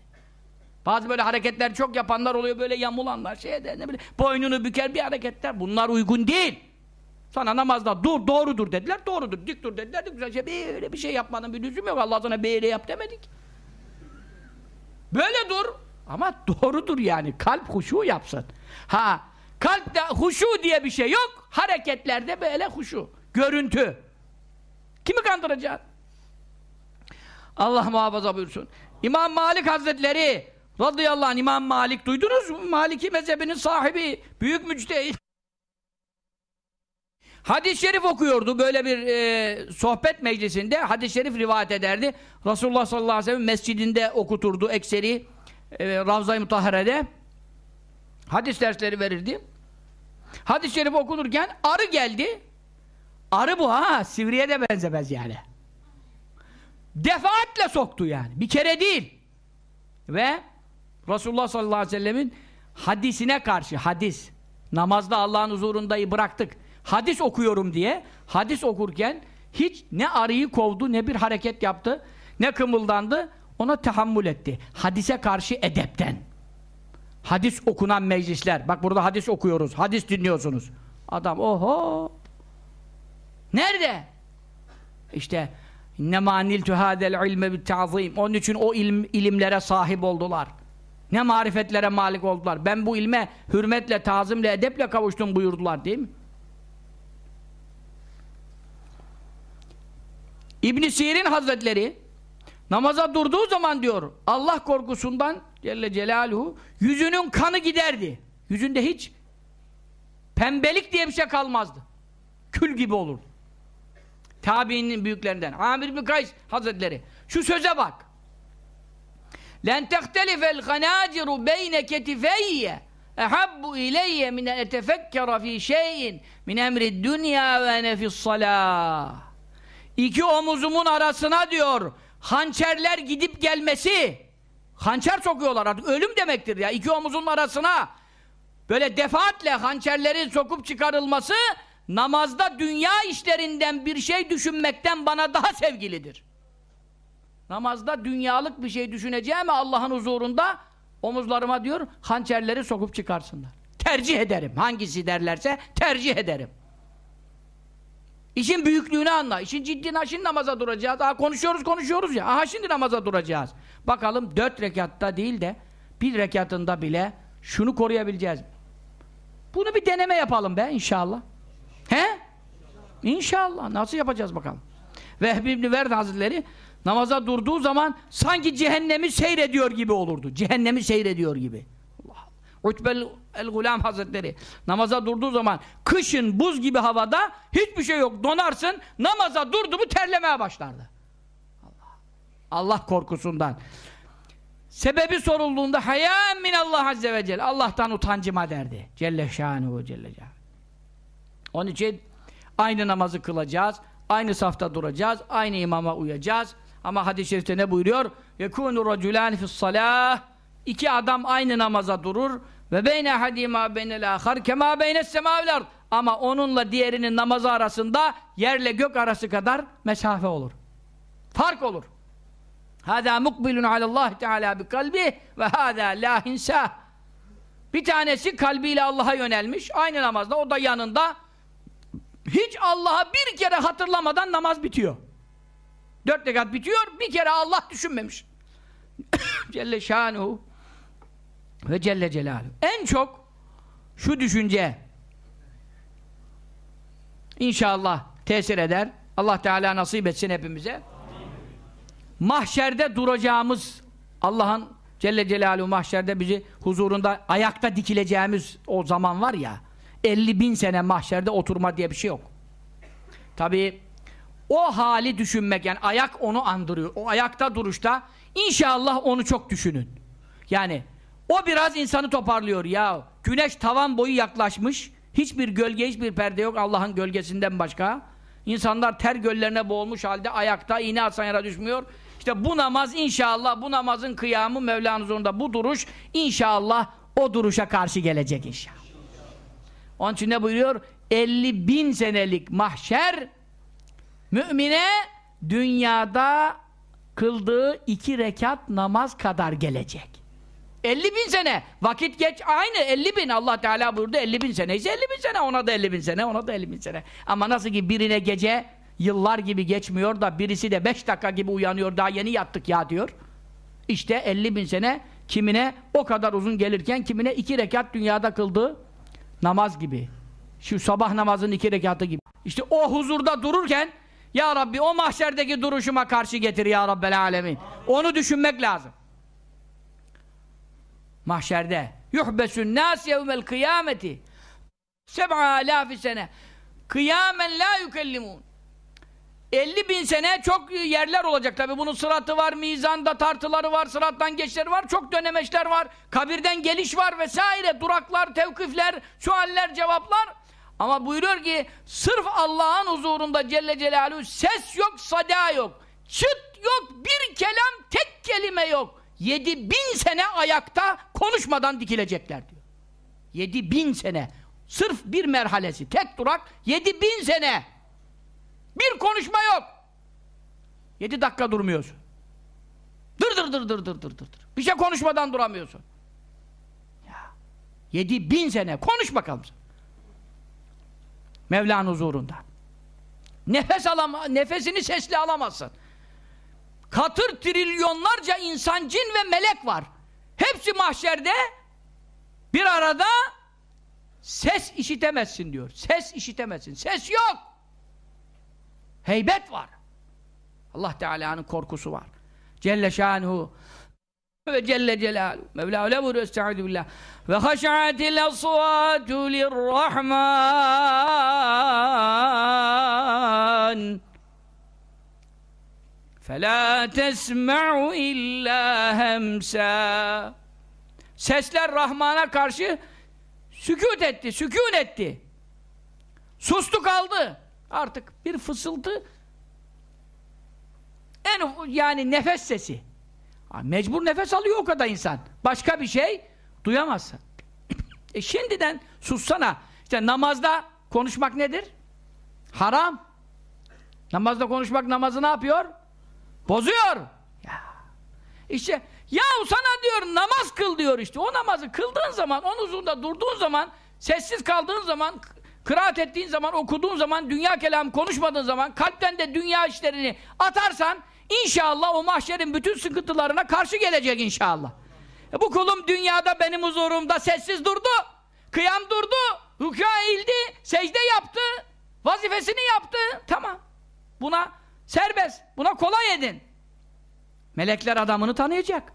Bazı böyle hareketler çok yapanlar oluyor, böyle yamulanlar, şey eder, ne bileyim, boynunu büker bir hareketler. Bunlar uygun değil. Sana namazda dur, doğrudur dediler, doğrudur. Dik dur dediler, güzel şey, böyle bir şey yapmanın bir lüzum yok. Allah sana böyle yap demedik. Böyle dur. Ama doğrudur yani. Kalp huşu yapsın. Ha, kalpte huşu diye bir şey yok. Hareketlerde böyle huşu. Görüntü. Kimi kandıracaksın? Allah muhafaza buyursun. İmam Malik Hazretleri radıyallahu anh İmam Malik duydunuz mu? Maliki mezhebinin sahibi, büyük müctehit. Hadis-i şerif okuyordu böyle bir e, sohbet meclisinde. Hadis-i şerif rivayet ederdi. Resulullah sallallahu aleyhi ve sellem mescidinde okuturdu ekseri e, Ravza-i Mutahhare'de. Hadis dersleri verirdi. Hadis-i şerif okunurken arı geldi. Arı bu ha, sivriye de benzemez yani. Defaatle soktu yani. Bir kere değil. Ve Resulullah sallallahu aleyhi ve sellemin hadisine karşı, hadis, namazda Allah'ın huzurundayı bıraktık, hadis okuyorum diye, hadis okurken hiç ne arıyı kovdu, ne bir hareket yaptı, ne kımıldandı, ona tahammül etti. Hadise karşı edepten. Hadis okunan meclisler, bak burada hadis okuyoruz, hadis dinliyorsunuz. Adam oho! Nerede? İşte İnnemâ niltü hâdel ilme bitta'zîm. Onun için o ilim, ilimlere sahip oldular. Ne marifetlere malik oldular. Ben bu ilme hürmetle, tazimle, edeple kavuştum buyurdular değil mi? İbn Sirin Hazretleri namaza durduğu zaman diyor Allah korkusundan Celle Celaluhu yüzünün kanı giderdi. Yüzünde hiç pembelik diye bir şey kalmazdı. Kül gibi olurdu. Tabiinin büyüklerinden. Amir bin Kays Hazretleri. Şu söze bak. Len tehtelifel hanaciru beyne ketifeyye ehabbu ileyye min etefekkera fi şeyin min emri dünya ve nefis salah. İki omuzumun arasına diyor hançerler gidip gelmesi hançer sokuyorlar artık ölüm demektir ya iki omuzun arasına böyle defaatle hançerlerin sokup çıkarılması namazda dünya işlerinden bir şey düşünmekten bana daha sevgilidir. Namazda dünyalık bir şey düşüneceğim Allah'ın huzurunda omuzlarıma diyor hançerleri sokup çıkarsınlar. Tercih ederim. Hangisi derlerse tercih ederim. İşin büyüklüğünü anla. İşin ciddiğine şimdi namaza duracağız. Daha konuşuyoruz konuşuyoruz ya. Aha şimdi namaza duracağız. Bakalım dört rekatta değil de bir rekatında bile şunu koruyabileceğiz. Bunu bir deneme yapalım be inşallah. He? İnşallah. Nasıl yapacağız bakalım. Vehbi İbni Verd Hazretleri namaza durduğu zaman sanki cehennemi seyrediyor gibi olurdu. Cehennemi seyrediyor gibi. Allah. Utbel el-Gulam Hazretleri namaza durduğu zaman kışın buz gibi havada hiçbir şey yok. Donarsın namaza durdu mu terlemeye başlardı. Allah. Allah korkusundan. Sebebi sorulduğunda hayâ minallah azze ve celle. Allah'tan utancıma derdi. Celle şanuhu celle şanuhu. Onun için aynı namazı kılacağız. Aynı safta duracağız. Aynı imama uyacağız. Ama hadis-i şerifte ne buyuruyor? يَكُونُ رَجُلَانِ فِي الصَّلَاةِ İki adam aynı namaza durur. Ve beyne hadîmâ beynel âkhar kemâ beynes semâvel Ama onunla diğerinin namazı arasında yerle gök arası kadar mesafe olur. Fark olur. Hâdâ mukbilun alallâhi teâlâ bi kalbi ve hâdâ lâ hinsâh. Bir tanesi kalbiyle Allah'a yönelmiş. Aynı namazda o da yanında hiç Allah'a bir kere hatırlamadan namaz bitiyor. Dört rekat bitiyor, bir kere Allah düşünmemiş. Celle şanuhu ve Celle Celaluhu. En çok şu düşünce inşallah tesir eder. Allah Teala nasip etsin hepimize. Mahşerde duracağımız Allah'ın Celle Celaluhu mahşerde bizi huzurunda ayakta dikileceğimiz o zaman var ya 50 bin sene mahşerde oturma diye bir şey yok. Tabi o hali düşünmek yani ayak onu andırıyor. O ayakta duruşta inşallah onu çok düşünün. Yani o biraz insanı toparlıyor ya. Güneş tavan boyu yaklaşmış. Hiçbir gölge, hiçbir perde yok Allah'ın gölgesinden başka. İnsanlar ter göllerine boğulmuş halde ayakta iğne atsan yere düşmüyor. İşte bu namaz inşallah, bu namazın kıyamı Mevla'nın huzurunda bu duruş inşallah o duruşa karşı gelecek inşallah. Onun için ne buyuruyor? 50 bin senelik mahşer mümine dünyada kıldığı iki rekat namaz kadar gelecek. 50 bin sene. Vakit geç aynı 50 bin. Allah Teala buyurdu 50 bin sene ise 50 bin sene. Ona da 50 bin sene, ona da 50 bin sene. Ama nasıl ki birine gece yıllar gibi geçmiyor da birisi de 5 dakika gibi uyanıyor daha yeni yattık ya diyor. İşte 50 bin sene kimine o kadar uzun gelirken kimine iki rekat dünyada kıldığı namaz gibi. Şu sabah namazının iki rekatı gibi. İşte o huzurda dururken Ya Rabbi o mahşerdeki duruşuma karşı getir Ya Rabbel Alemin. Onu düşünmek lazım. Mahşerde. Yuhbesun nas yevmel kıyameti. Seb'a alafi sene. Kıyamen la yükellimun 50 bin sene çok yerler olacak. Tabi bunun sıratı var, mizanda tartıları var, sırattan geçleri var, çok dönemeçler var, kabirden geliş var vesaire, duraklar, tevkifler, sualler, cevaplar. Ama buyuruyor ki sırf Allah'ın huzurunda Celle Celaluhu ses yok, sada yok, çıt yok, bir kelam, tek kelime yok. 7 bin sene ayakta konuşmadan dikilecekler diyor. 7 bin sene. Sırf bir merhalesi, tek durak 7 bin sene. Bir konuşma yok. Yedi dakika durmuyorsun. Dır dır dır dır dır dır dır. Bir şey konuşmadan duramıyorsun. Ya. Yedi bin sene. Konuş bakalım. Mevla'nın huzurunda. Nefes alama, nefesini sesli alamazsın. Katır trilyonlarca insan, cin ve melek var. Hepsi mahşerde bir arada ses işitemezsin diyor. Ses işitemezsin. Ses yok. Heybet var. Allah Teala'nın korkusu var. Celle şanuhu ve Celle Celaluhu. Mevla öyle buyuruyor Estaizu billah. Ve haş'atil asvatu lirrahman فَلَا تَسْمَعُ اِلَّا هَمْسًا Sesler Rahman'a karşı sükut etti, sükun etti. Sustu kaldı. Artık bir fısıltı en yani nefes sesi. Mecbur nefes alıyor o kadar insan. Başka bir şey duyamazsın. e şimdiden sussana. İşte namazda konuşmak nedir? Haram. Namazda konuşmak namazı ne yapıyor? Bozuyor. Ya. İşte ya sana diyor namaz kıl diyor işte. O namazı kıldığın zaman, onun huzurunda durduğun zaman, sessiz kaldığın zaman kıraat ettiğin zaman, okuduğun zaman, dünya kelamı konuşmadığın zaman, kalpten de dünya işlerini atarsan, inşallah o mahşerin bütün sıkıntılarına karşı gelecek inşallah. E bu kulum dünyada benim huzurumda sessiz durdu. Kıyam durdu. Rükûa eğildi. Secde yaptı. Vazifesini yaptı. Tamam. Buna serbest. Buna kolay edin. Melekler adamını tanıyacak.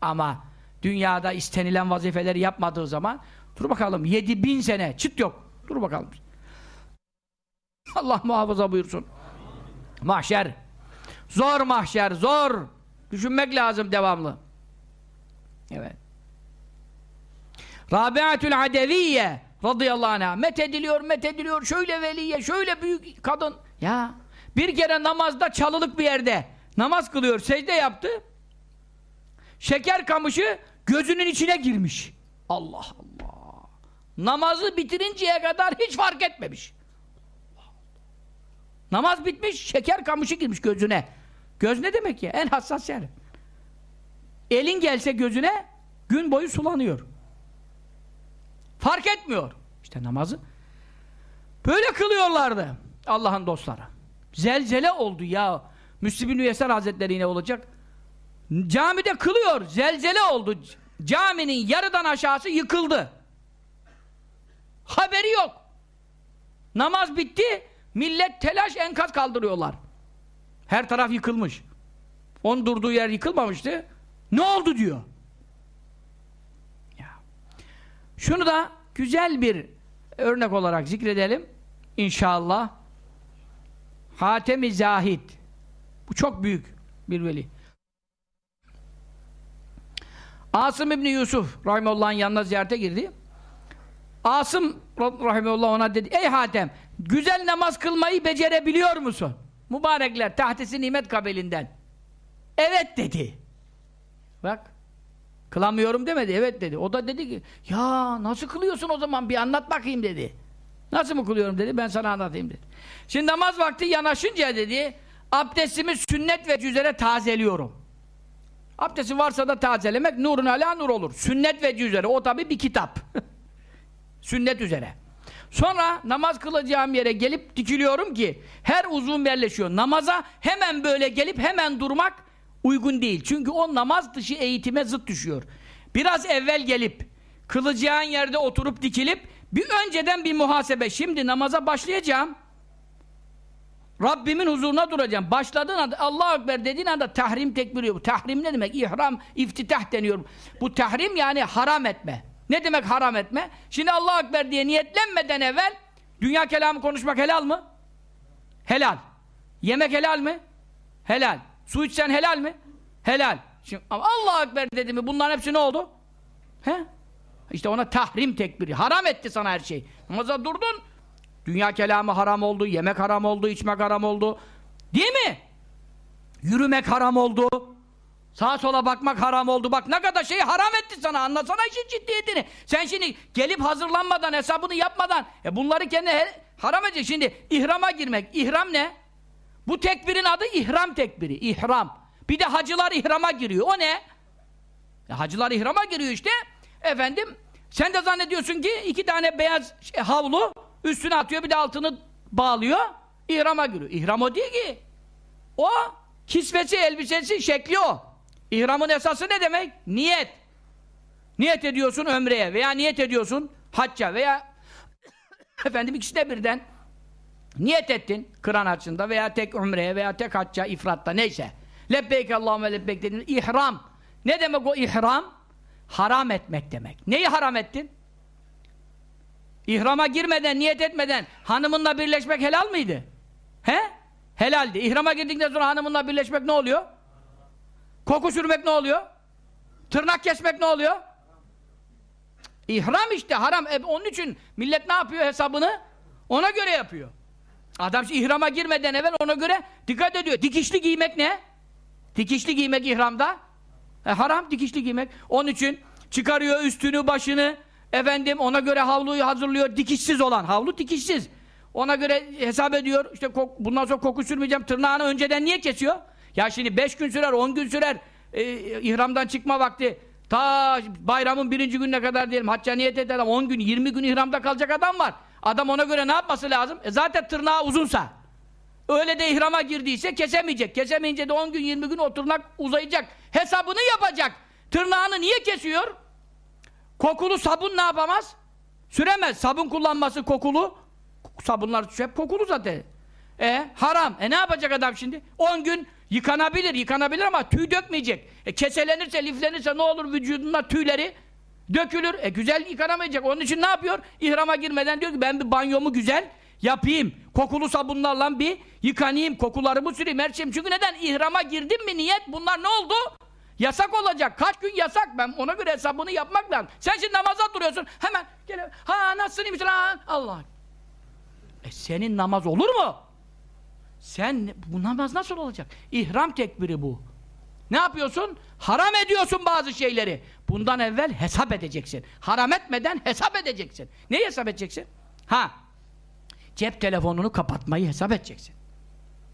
Ama dünyada istenilen vazifeleri yapmadığı zaman dur bakalım yedi bin sene çıt yok. Dur bakalım. Allah muhafaza buyursun. Mahşer. Zor mahşer, zor. Düşünmek lazım devamlı. Evet. Rabiatül Adeviye radıyallahu anh'a methediliyor, methediliyor. Şöyle veliye, şöyle büyük kadın. Ya bir kere namazda çalılık bir yerde namaz kılıyor, secde yaptı. Şeker kamışı gözünün içine girmiş. Allah Allah. Namazı bitirinceye kadar hiç fark etmemiş. Namaz bitmiş, şeker kamışı girmiş gözüne. Göz ne demek ya? En hassas yer. Elin gelse gözüne, gün boyu sulanıyor. Fark etmiyor. İşte namazı. Böyle kılıyorlardı Allah'ın dostları. Zelzele oldu ya. Müslim Üyeser Hazretleri yine olacak. Camide kılıyor. Zelzele oldu. Caminin yarıdan aşağısı yıkıldı. Haberi yok. Namaz bitti. Millet telaş enkaz kaldırıyorlar. Her taraf yıkılmış. Onun durduğu yer yıkılmamıştı. Ne oldu diyor. Ya. Şunu da güzel bir örnek olarak zikredelim. İnşallah. Hatem-i Zahid. Bu çok büyük bir veli. Asım İbni Yusuf Rahimullah'ın yanına ziyarete girdi. Asım Rahimullah ona dedi, ey Hatem, güzel namaz kılmayı becerebiliyor musun? Mübarekler, tahtisi nimet kabelinden. Evet dedi. Bak, kılamıyorum demedi, evet dedi. O da dedi ki, ya nasıl kılıyorsun o zaman bir anlat bakayım dedi. Nasıl mı kılıyorum dedi, ben sana anlatayım dedi. Şimdi namaz vakti yanaşınca dedi, abdestimi sünnet ve üzere tazeliyorum. Abdesti varsa da tazelemek nurun ala nur olur. Sünnet ve üzere, o tabi bir kitap. Sünnet üzere. Sonra namaz kılacağım yere gelip dikiliyorum ki her uzun yerleşiyor. Namaza hemen böyle gelip hemen durmak uygun değil. Çünkü o namaz dışı eğitime zıt düşüyor. Biraz evvel gelip kılacağın yerde oturup dikilip bir önceden bir muhasebe. Şimdi namaza başlayacağım. Rabbimin huzuruna duracağım. Başladığın anda Allahu Ekber dediğin anda tahrim tekbiri bu. Tahrim ne demek? İhram, iftitah deniyor. Bu tahrim yani haram etme. Ne demek haram etme? Şimdi Allahu Ekber diye niyetlenmeden evvel dünya kelamı konuşmak helal mı? Helal. Yemek helal mi? Helal. Su içsen helal mi? Helal. Şimdi ama Allahu Ekber dedi mi bunların hepsi ne oldu? He? İşte ona tahrim tekbiri. Haram etti sana her şey. Namaza durdun. Dünya kelamı haram oldu, yemek haram oldu, içmek haram oldu. Değil mi? Yürümek haram oldu. Sağa sola bakmak haram oldu. Bak ne kadar şeyi haram etti sana. Anlasana işin ciddiyetini. Sen şimdi gelip hazırlanmadan, hesabını yapmadan e bunları kendine haram edecek. Şimdi ihrama girmek. İhram ne? Bu tekbirin adı ihram tekbiri. İhram. Bir de hacılar ihrama giriyor. O ne? E, hacılar ihrama giriyor işte. Efendim sen de zannediyorsun ki iki tane beyaz şey, havlu üstüne atıyor bir de altını bağlıyor. İhrama giriyor. İhram o değil ki. O kisvesi, elbisesi, şekli o. İhramın esası ne demek? Niyet. Niyet ediyorsun ömreye veya niyet ediyorsun hacca veya efendim ikisi de birden niyet ettin kıran açında veya tek ömreye veya tek hacca, ifratta neyse. Lebbeyk Allahümme lebbeyk dedin. İhram. Ne demek o ihram? Haram etmek demek. Neyi haram ettin? İhrama girmeden, niyet etmeden hanımınla birleşmek helal mıydı? He? Helaldi. İhrama girdikten sonra hanımınla birleşmek ne oluyor? Koku sürmek ne oluyor? Tırnak kesmek ne oluyor? İhram işte haram. E, onun için millet ne yapıyor hesabını? Ona göre yapıyor. Adam ihrama girmeden evvel ona göre dikkat ediyor. Dikişli giymek ne? Dikişli giymek ihramda. E, haram dikişli giymek. Onun için çıkarıyor üstünü başını efendim ona göre havluyu hazırlıyor. Dikişsiz olan. Havlu dikişsiz. Ona göre hesap ediyor. İşte bundan sonra koku sürmeyeceğim. Tırnağını önceden niye kesiyor? Ya şimdi beş gün sürer, on gün sürer e, ihramdan çıkma vakti. Ta bayramın birinci gününe kadar diyelim hacca niyet eden adam on gün, yirmi gün ihramda kalacak adam var. Adam ona göre ne yapması lazım? E zaten tırnağı uzunsa. Öyle de ihrama girdiyse kesemeyecek. Kesemeyince de on gün, yirmi gün o tırnak uzayacak. Hesabını yapacak. Tırnağını niye kesiyor? Kokulu sabun ne yapamaz? Süremez. Sabun kullanması kokulu. Sabunlar hep kokulu zaten. E haram. E ne yapacak adam şimdi? 10 gün yıkanabilir, yıkanabilir ama tüy dökmeyecek. E keselenirse, liflenirse ne olur vücudunda tüyleri dökülür. E güzel yıkanamayacak. Onun için ne yapıyor? İhrama girmeden diyor ki ben bir banyomu güzel yapayım. Kokulu sabunlarla bir yıkanayım, kokularımı süreyim, her şeyim. Çünkü neden? İhrama girdim mi niyet? Bunlar ne oldu? Yasak olacak. Kaç gün yasak? Ben ona göre hesabını yapmak lazım. Sen şimdi namaza duruyorsun. Hemen gel. Ha nasılsın iyi misin? Ha, Allah. E senin namaz olur mu? Sen bu namaz nasıl olacak? İhram tekbiri bu. Ne yapıyorsun? Haram ediyorsun bazı şeyleri. Bundan evvel hesap edeceksin. Haram etmeden hesap edeceksin. Neyi hesap edeceksin? Ha. Cep telefonunu kapatmayı hesap edeceksin.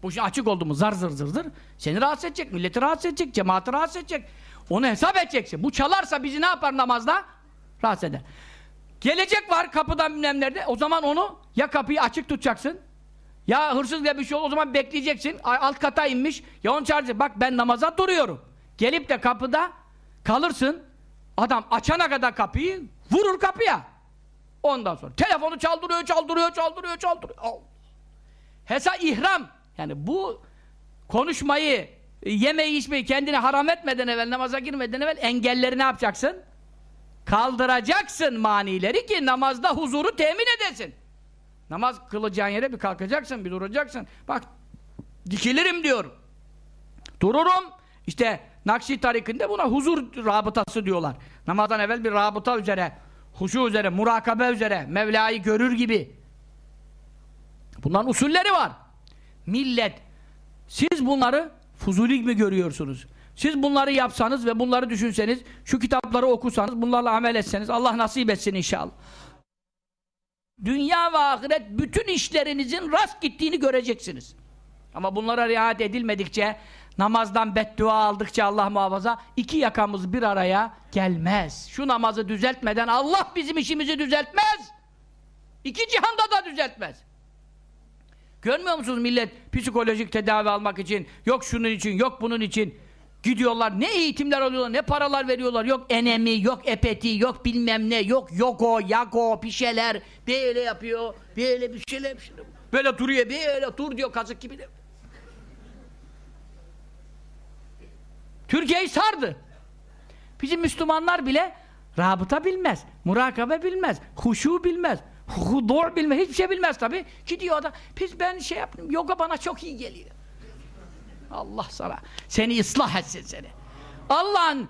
Bu şey açık oldu mu zar zır zır zır seni rahatsız edecek, milleti rahatsız edecek, cemaati rahatsız edecek. Onu hesap edeceksin. Bu çalarsa bizi ne yapar namazda? Rahatsız eder. Gelecek var kapıdan bilmem nerede. O zaman onu ya kapıyı açık tutacaksın ya hırsız diye bir şey olur o zaman bekleyeceksin. Alt kata inmiş. Ya onu çağıracaksın. Bak ben namaza duruyorum. Gelip de kapıda kalırsın. Adam açana kadar kapıyı vurur kapıya. Ondan sonra telefonu çaldırıyor, çaldırıyor, çaldırıyor, çaldırıyor. Allah. Hesa ihram. Yani bu konuşmayı, yemeği, içmeyi kendine haram etmeden evvel, namaza girmeden evvel engelleri ne yapacaksın? Kaldıracaksın manileri ki namazda huzuru temin edesin. Namaz kılacağın yere bir kalkacaksın, bir duracaksın. Bak, dikilirim diyor. Dururum. İşte Nakşi tarikinde buna huzur rabıtası diyorlar. Namazdan evvel bir rabıta üzere, huşu üzere, murakabe üzere, Mevla'yı görür gibi. Bunların usulleri var. Millet, siz bunları fuzuli mi görüyorsunuz? Siz bunları yapsanız ve bunları düşünseniz, şu kitapları okusanız, bunlarla amel etseniz, Allah nasip etsin inşallah. Dünya ve ahiret bütün işlerinizin rast gittiğini göreceksiniz. Ama bunlara riayet edilmedikçe, namazdan beddua aldıkça Allah muhafaza, iki yakamız bir araya gelmez. Şu namazı düzeltmeden Allah bizim işimizi düzeltmez. İki cihanda da düzeltmez. Görmüyor musunuz millet psikolojik tedavi almak için, yok şunun için, yok bunun için gidiyorlar, ne eğitimler alıyorlar, ne paralar veriyorlar, yok enemi, yok epeti, yok bilmem ne, yok yogo, yago, bir şeyler, böyle yapıyor, böyle bir şeyler, bir şeyler. böyle duruyor, böyle dur diyor kazık gibi de. Türkiye'yi sardı. Bizim Müslümanlar bile rabıta bilmez, murakabe bilmez, huşu bilmez, hudur bilmez, hiçbir şey bilmez tabi. Gidiyor da, biz ben şey yaptım, yoga bana çok iyi geliyor. Allah sana, seni ıslah etsin seni. Allah'ın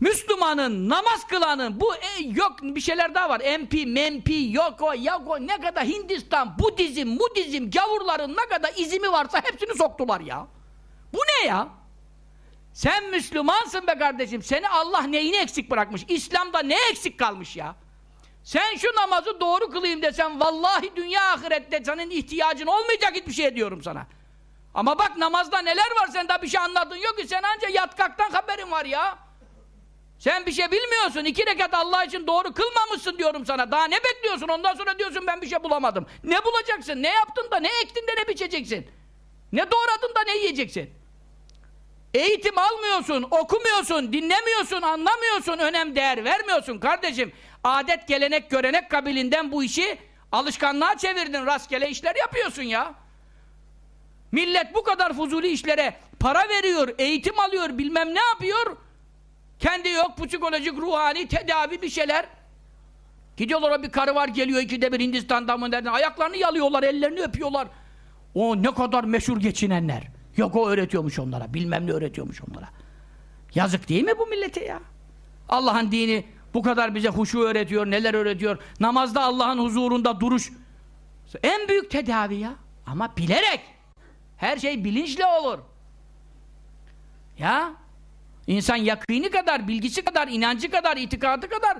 Müslümanın, namaz kılanın, bu e, yok bir şeyler daha var. MP, MP, yok o, yok o, ne kadar Hindistan, Budizm, Budizm, gavurların ne kadar izimi varsa hepsini soktular ya. Bu ne ya? Sen Müslümansın be kardeşim. Seni Allah neyini eksik bırakmış? İslam'da ne eksik kalmış ya? Sen şu namazı doğru kılayım desen vallahi dünya ahirette senin ihtiyacın olmayacak hiçbir şey diyorum sana. Ama bak namazda neler var sen daha bir şey anladın yok ki sen anca yatkaktan haberin var ya. Sen bir şey bilmiyorsun. İki rekat Allah için doğru kılmamışsın diyorum sana. Daha ne bekliyorsun? Ondan sonra diyorsun ben bir şey bulamadım. Ne bulacaksın? Ne yaptın da ne ektin de ne biçeceksin? Ne doğradın da ne yiyeceksin? Eğitim almıyorsun, okumuyorsun, dinlemiyorsun, anlamıyorsun, önem değer vermiyorsun kardeşim. Adet, gelenek, görenek kabilinden bu işi alışkanlığa çevirdin, rastgele işler yapıyorsun ya. Millet bu kadar fuzuli işlere para veriyor, eğitim alıyor, bilmem ne yapıyor. Kendi yok, psikolojik, ruhani, tedavi bir şeyler. Gidiyorlar bir karı var geliyor ikide bir Hindistan'dan mı nereden, ayaklarını yalıyorlar, ellerini öpüyorlar. O ne kadar meşhur geçinenler. Yok o öğretiyormuş onlara, bilmem ne öğretiyormuş onlara. Yazık değil mi bu millete ya? Allah'ın dini bu kadar bize huşu öğretiyor, neler öğretiyor. Namazda Allah'ın huzurunda duruş. En büyük tedavi ya. Ama bilerek. Her şey bilinçle olur. Ya insan yakini kadar, bilgisi kadar, inancı kadar, itikadı kadar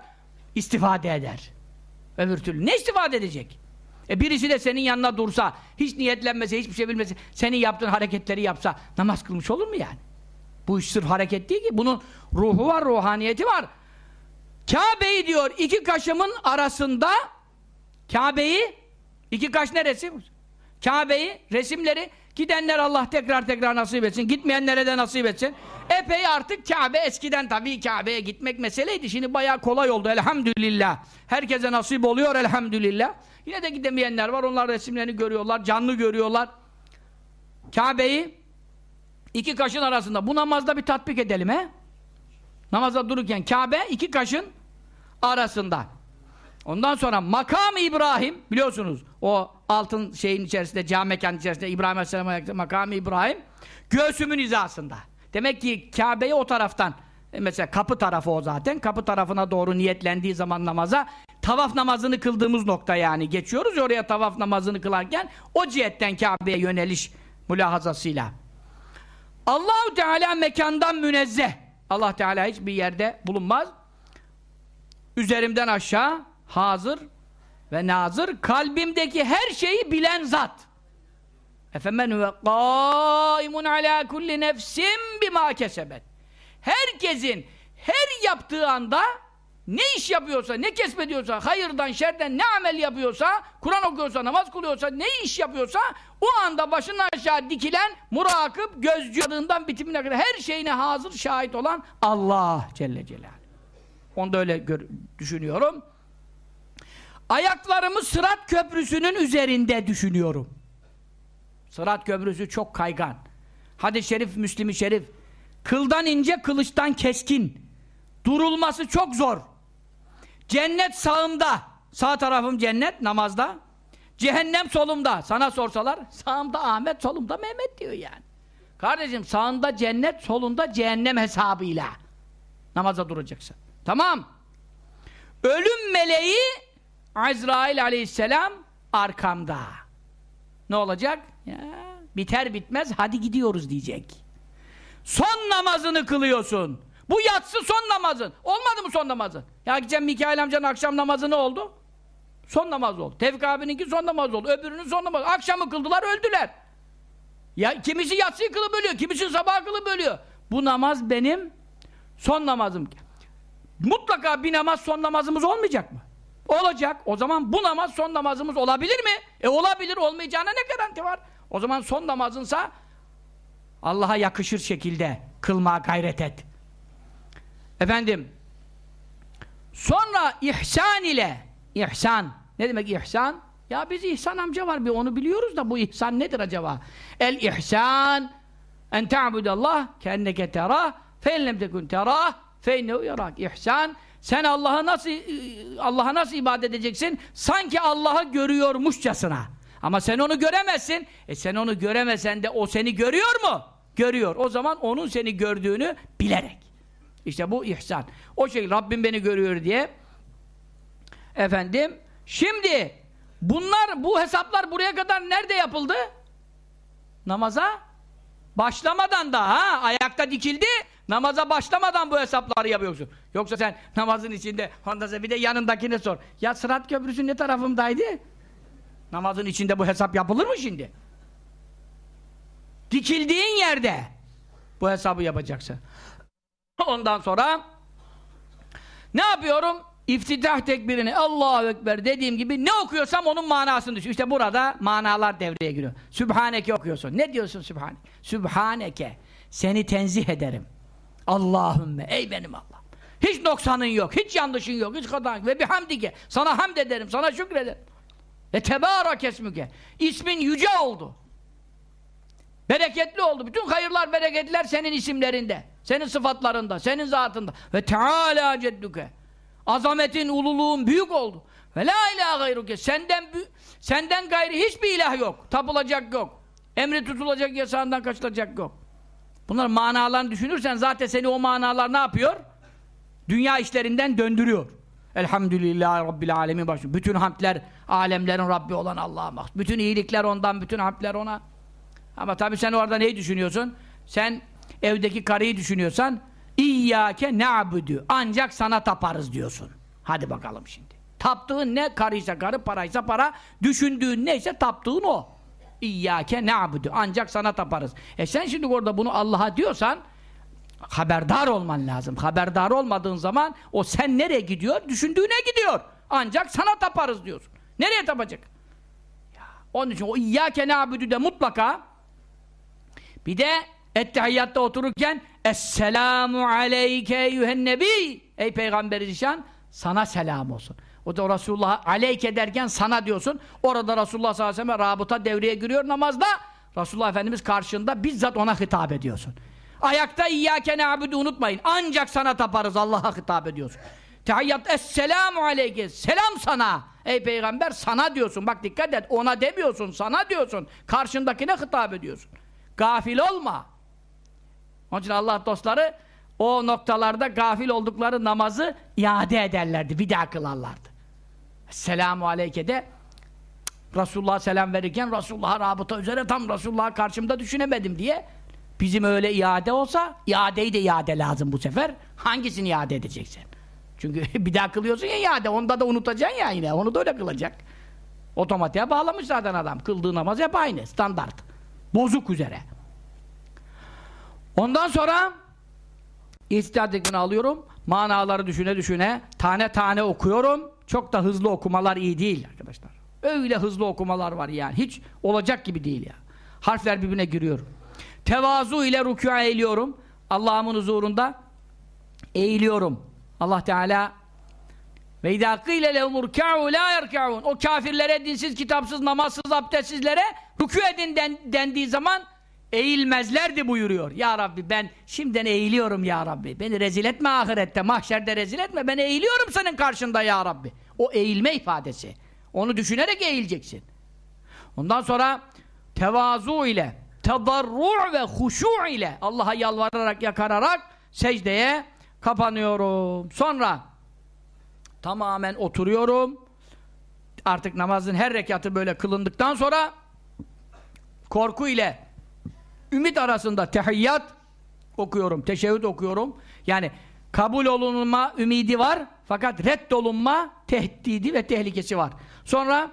istifade eder. Öbür türlü ne istifade edecek? E birisi de senin yanına dursa, hiç niyetlenmese, hiçbir şey bilmese, senin yaptığın hareketleri yapsa, namaz kılmış olur mu yani? Bu iş sırf hareket değil ki, bunun ruhu var, ruhaniyeti var. Kabe'yi diyor, iki kaşımın arasında, Kabe'yi, iki kaş neresi? Kabe'yi, resimleri, Gidenler Allah tekrar tekrar nasip etsin. Gitmeyenlere de nasip etsin. Epey artık Kabe eskiden tabii Kabe'ye gitmek meseleydi. Şimdi bayağı kolay oldu elhamdülillah. Herkese nasip oluyor elhamdülillah. Yine de gidemeyenler var. Onlar resimlerini görüyorlar, canlı görüyorlar. Kabe'yi iki kaşın arasında. Bu namazda bir tatbik edelim he. Namazda dururken Kabe iki kaşın arasında. Ondan sonra makam İbrahim biliyorsunuz o altın şeyin içerisinde cami mekanın içerisinde İbrahim Aleyhisselam'a makam İbrahim göğsümün hizasında. Demek ki Kabe'yi o taraftan e, mesela kapı tarafı o zaten. Kapı tarafına doğru niyetlendiği zaman namaza tavaf namazını kıldığımız nokta yani geçiyoruz ya oraya tavaf namazını kılarken o cihetten Kabe'ye yöneliş mülahazasıyla. Allahu Teala mekandan münezzeh. Allah Teala hiçbir yerde bulunmaz. Üzerimden aşağı hazır ve nazır kalbimdeki her şeyi bilen zat. Efemen ve kaimun ala kulli nefsin bima kesebet. Herkesin her yaptığı anda ne iş yapıyorsa, ne kesbediyorsa, hayırdan, şerden ne amel yapıyorsa, Kur'an okuyorsa, namaz kılıyorsa, ne iş yapıyorsa, o anda başından aşağı dikilen, murakip, gözcü adından bitimine kadar her şeyine hazır, şahit olan Allah Celle Celaluhu. Onu da öyle düşünüyorum. Ayaklarımı Sırat Köprüsü'nün üzerinde düşünüyorum. Sırat Köprüsü çok kaygan. Hadis-i şerif, Müslim-i şerif. Kıldan ince, kılıçtan keskin. Durulması çok zor. Cennet sağımda. Sağ tarafım cennet, namazda. Cehennem solumda. Sana sorsalar, sağımda Ahmet, solumda Mehmet diyor yani. Kardeşim sağında cennet, solunda cehennem hesabıyla. Namaza duracaksın. Tamam. Ölüm meleği Azrail aleyhisselam arkamda. Ne olacak? Ya, biter bitmez hadi gidiyoruz diyecek. Son namazını kılıyorsun. Bu yatsı son namazın. Olmadı mı son namazın? Ya gideceğim Mikail amcanın akşam namazı ne oldu? Son namaz oldu. Tevfik abininki son namaz oldu. Öbürünün son namazı. Akşamı kıldılar öldüler. Ya kimisi yatsıyı kılıp ölüyor. Kimisi sabah kılıp ölüyor. Bu namaz benim son namazım. Mutlaka bir namaz son namazımız olmayacak mı? Olacak. O zaman bu namaz son namazımız olabilir mi? E olabilir. Olmayacağına ne garanti var? O zaman son namazınsa Allah'a yakışır şekilde kılmaya gayret et. Efendim sonra ihsan ile ihsan ne demek ihsan? Ya biz ihsan amca var bir onu biliyoruz da bu ihsan nedir acaba? El ihsan en ta'budallah kenneke terah fe ellem tekun terah fe innehu yarak. İhsan sen Allah'a nasıl Allah'a nasıl ibadet edeceksin? Sanki Allah'ı görüyormuşçasına. Ama sen onu göremezsin. E sen onu göremesen de o seni görüyor mu? Görüyor. O zaman onun seni gördüğünü bilerek. İşte bu ihsan. O şey Rabbim beni görüyor diye. Efendim, şimdi bunlar, bu hesaplar buraya kadar nerede yapıldı? Namaza başlamadan da ha, ayakta dikildi. Namaza başlamadan bu hesapları yapıyorsun. Yoksa sen namazın içinde ondan bir de yanındakine sor. Ya Sırat Köprüsü ne tarafımdaydı? Namazın içinde bu hesap yapılır mı şimdi? Dikildiğin yerde bu hesabı yapacaksın. Ondan sonra ne yapıyorum? İftitah tekbirini Allahu Ekber dediğim gibi ne okuyorsam onun manasını düşün. İşte burada manalar devreye giriyor. Sübhaneke okuyorsun. Ne diyorsun Sübhaneke? Sübhaneke. Seni tenzih ederim. Allahümme ey benim Allah. Hiç noksanın yok, hiç yanlışın yok, hiç hatan ve bihamdike. Sana hamd ederim, sana şükrederim. Ve tebârak esmüke. İsmin yüce oldu. Bereketli oldu. Bütün hayırlar, bereketler senin isimlerinde. Senin sıfatlarında, senin zatında. Ve teâlâ cedduke. Azametin, ululuğun büyük oldu. Ve la ilahe gayruke. Senden, senden gayri hiçbir ilah yok. Tapılacak yok. Emri tutulacak, yasağından kaçılacak yok. Bunlar manalarını düşünürsen zaten seni o manalar ne yapıyor? Dünya işlerinden döndürüyor. Elhamdülillahi Rabbil Alemin başı. Bütün hamdler alemlerin Rabbi olan Allah'a mahsus. Bütün iyilikler ondan, bütün hamdler ona. Ama tabii sen orada neyi düşünüyorsun? Sen evdeki karıyı düşünüyorsan İyyâke ne'abudü. Ancak sana taparız diyorsun. Hadi bakalım şimdi. Taptığın ne? Karıysa karı, paraysa para. Düşündüğün neyse taptığın o. İyyâke ne'abudü. Ancak sana taparız. E sen şimdi orada bunu Allah'a diyorsan haberdar olman lazım. Haberdar olmadığın zaman o sen nereye gidiyor? Düşündüğüne gidiyor. Ancak sana taparız diyorsun. Nereye tapacak? Onun için o İyyâke ne'abudü de mutlaka Bir de ettehiyyatta otururken Esselamu aleyke eyyühen nebi Ey Peygamber Zişan sana selam olsun. O da Resulullah aleyke derken sana diyorsun. Orada Resulullah sallallahu aleyhi ve sellem rabıta devreye giriyor namazda. Resulullah Efendimiz karşında bizzat ona hitap ediyorsun. Ayakta İyyâke na'budu unutmayın. Ancak sana taparız Allah'a hitap ediyorsun. Tehiyyat Esselamu aleyke. Selam sana. Ey peygamber sana diyorsun. Bak dikkat et. Ona demiyorsun. Sana diyorsun. Karşındakine hitap ediyorsun. Gafil olma. Onun için Allah dostları o noktalarda gafil oldukları namazı iade ederlerdi. Bir daha kılarlardı. Selamu aleyke de Resulullah'a selam verirken Resulullah'a rabıta üzere tam Resulullah'ı karşımda düşünemedim diye bizim öyle iade olsa iadeyi de iade lazım bu sefer. Hangisini iade edeceksin? Çünkü bir daha kılıyorsun ya iade. Onda da unutacaksın ya yine. Onu da öyle kılacak. Otomatiğe bağlamış zaten adam. Kıldığı namaz hep aynı. Standart. Bozuk üzere. Ondan sonra İstihadikini alıyorum. Manaları düşüne düşüne tane tane okuyorum. Çok da hızlı okumalar iyi değil arkadaşlar. Öyle hızlı okumalar var yani. Hiç olacak gibi değil ya. Harfler birbirine giriyor. Tevazu ile rükûa eğiliyorum. Allah'ımın huzurunda eğiliyorum. Allah Teala ve idâ kîle lehum rükâ'u lâ yerkâ'un O kafirlere, dinsiz, kitapsız, namazsız, abdestsizlere rükû edin den, dendiği zaman eğilmezlerdi buyuruyor. Ya Rabbi ben şimdiden eğiliyorum ya Rabbi. Beni rezil etme ahirette, mahşerde rezil etme. Ben eğiliyorum senin karşında ya Rabbi. O eğilme ifadesi. Onu düşünerek eğileceksin. Ondan sonra tevazu ile, tedarru ve huşu ile Allah'a yalvararak, yakararak secdeye kapanıyorum. Sonra tamamen oturuyorum. Artık namazın her rekatı böyle kılındıktan sonra korku ile ümit arasında tehiyyat okuyorum, teşehhüd okuyorum. Yani kabul olunma ümidi var fakat reddolunma tehdidi ve tehlikesi var. Sonra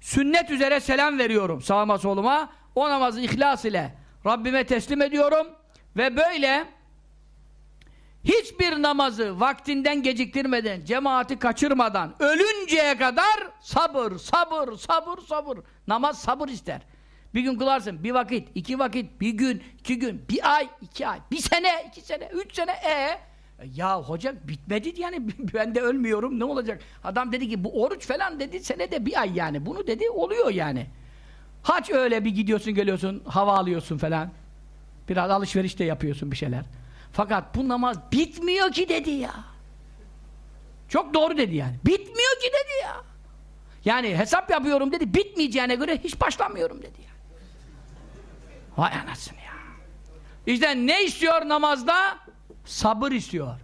sünnet üzere selam veriyorum sağıma soluma. O namazı ihlas ile Rabbime teslim ediyorum ve böyle hiçbir namazı vaktinden geciktirmeden, cemaati kaçırmadan, ölünceye kadar sabır, sabır, sabır, sabır. Namaz sabır ister. Bir gün kılarsın, bir vakit, iki vakit, bir gün, iki gün, bir ay, iki ay, bir sene, iki sene, üç sene, ee? Ya hoca bitmedi yani ben de ölmüyorum ne olacak? Adam dedi ki bu oruç falan dedi senede bir ay yani. Bunu dedi oluyor yani. Haç öyle bir gidiyorsun geliyorsun hava alıyorsun falan. Biraz alışveriş de yapıyorsun bir şeyler. Fakat bu namaz bitmiyor ki dedi ya. Çok doğru dedi yani. Bitmiyor ki dedi ya. Yani hesap yapıyorum dedi bitmeyeceğine göre hiç başlamıyorum dedi yani. Vay anasını ya. İşte ne istiyor namazda? Sabır istiyor.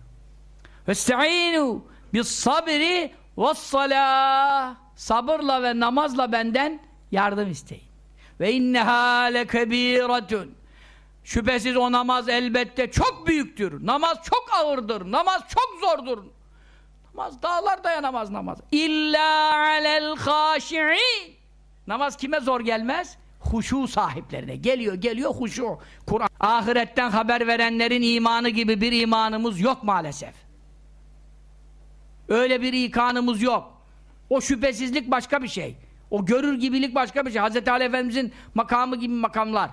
Vesta'inu bis sabri ve's-salah. Sabırla ve namazla benden yardım isteyin. Ve inneha lekebiratun. Şüphesiz o namaz elbette çok büyüktür. Namaz çok ağırdır. Namaz çok zordur. Namaz dağlar dayanamaz namaz. İlla alel haşi'in. Namaz kime zor gelmez? Huşu sahiplerine. Geliyor geliyor huşu. Kur'an ahiretten haber verenlerin imanı gibi bir imanımız yok maalesef. Öyle bir ikanımız yok. O şüphesizlik başka bir şey. O görür gibilik başka bir şey. Hz. Ali Efendimizin makamı gibi makamlar.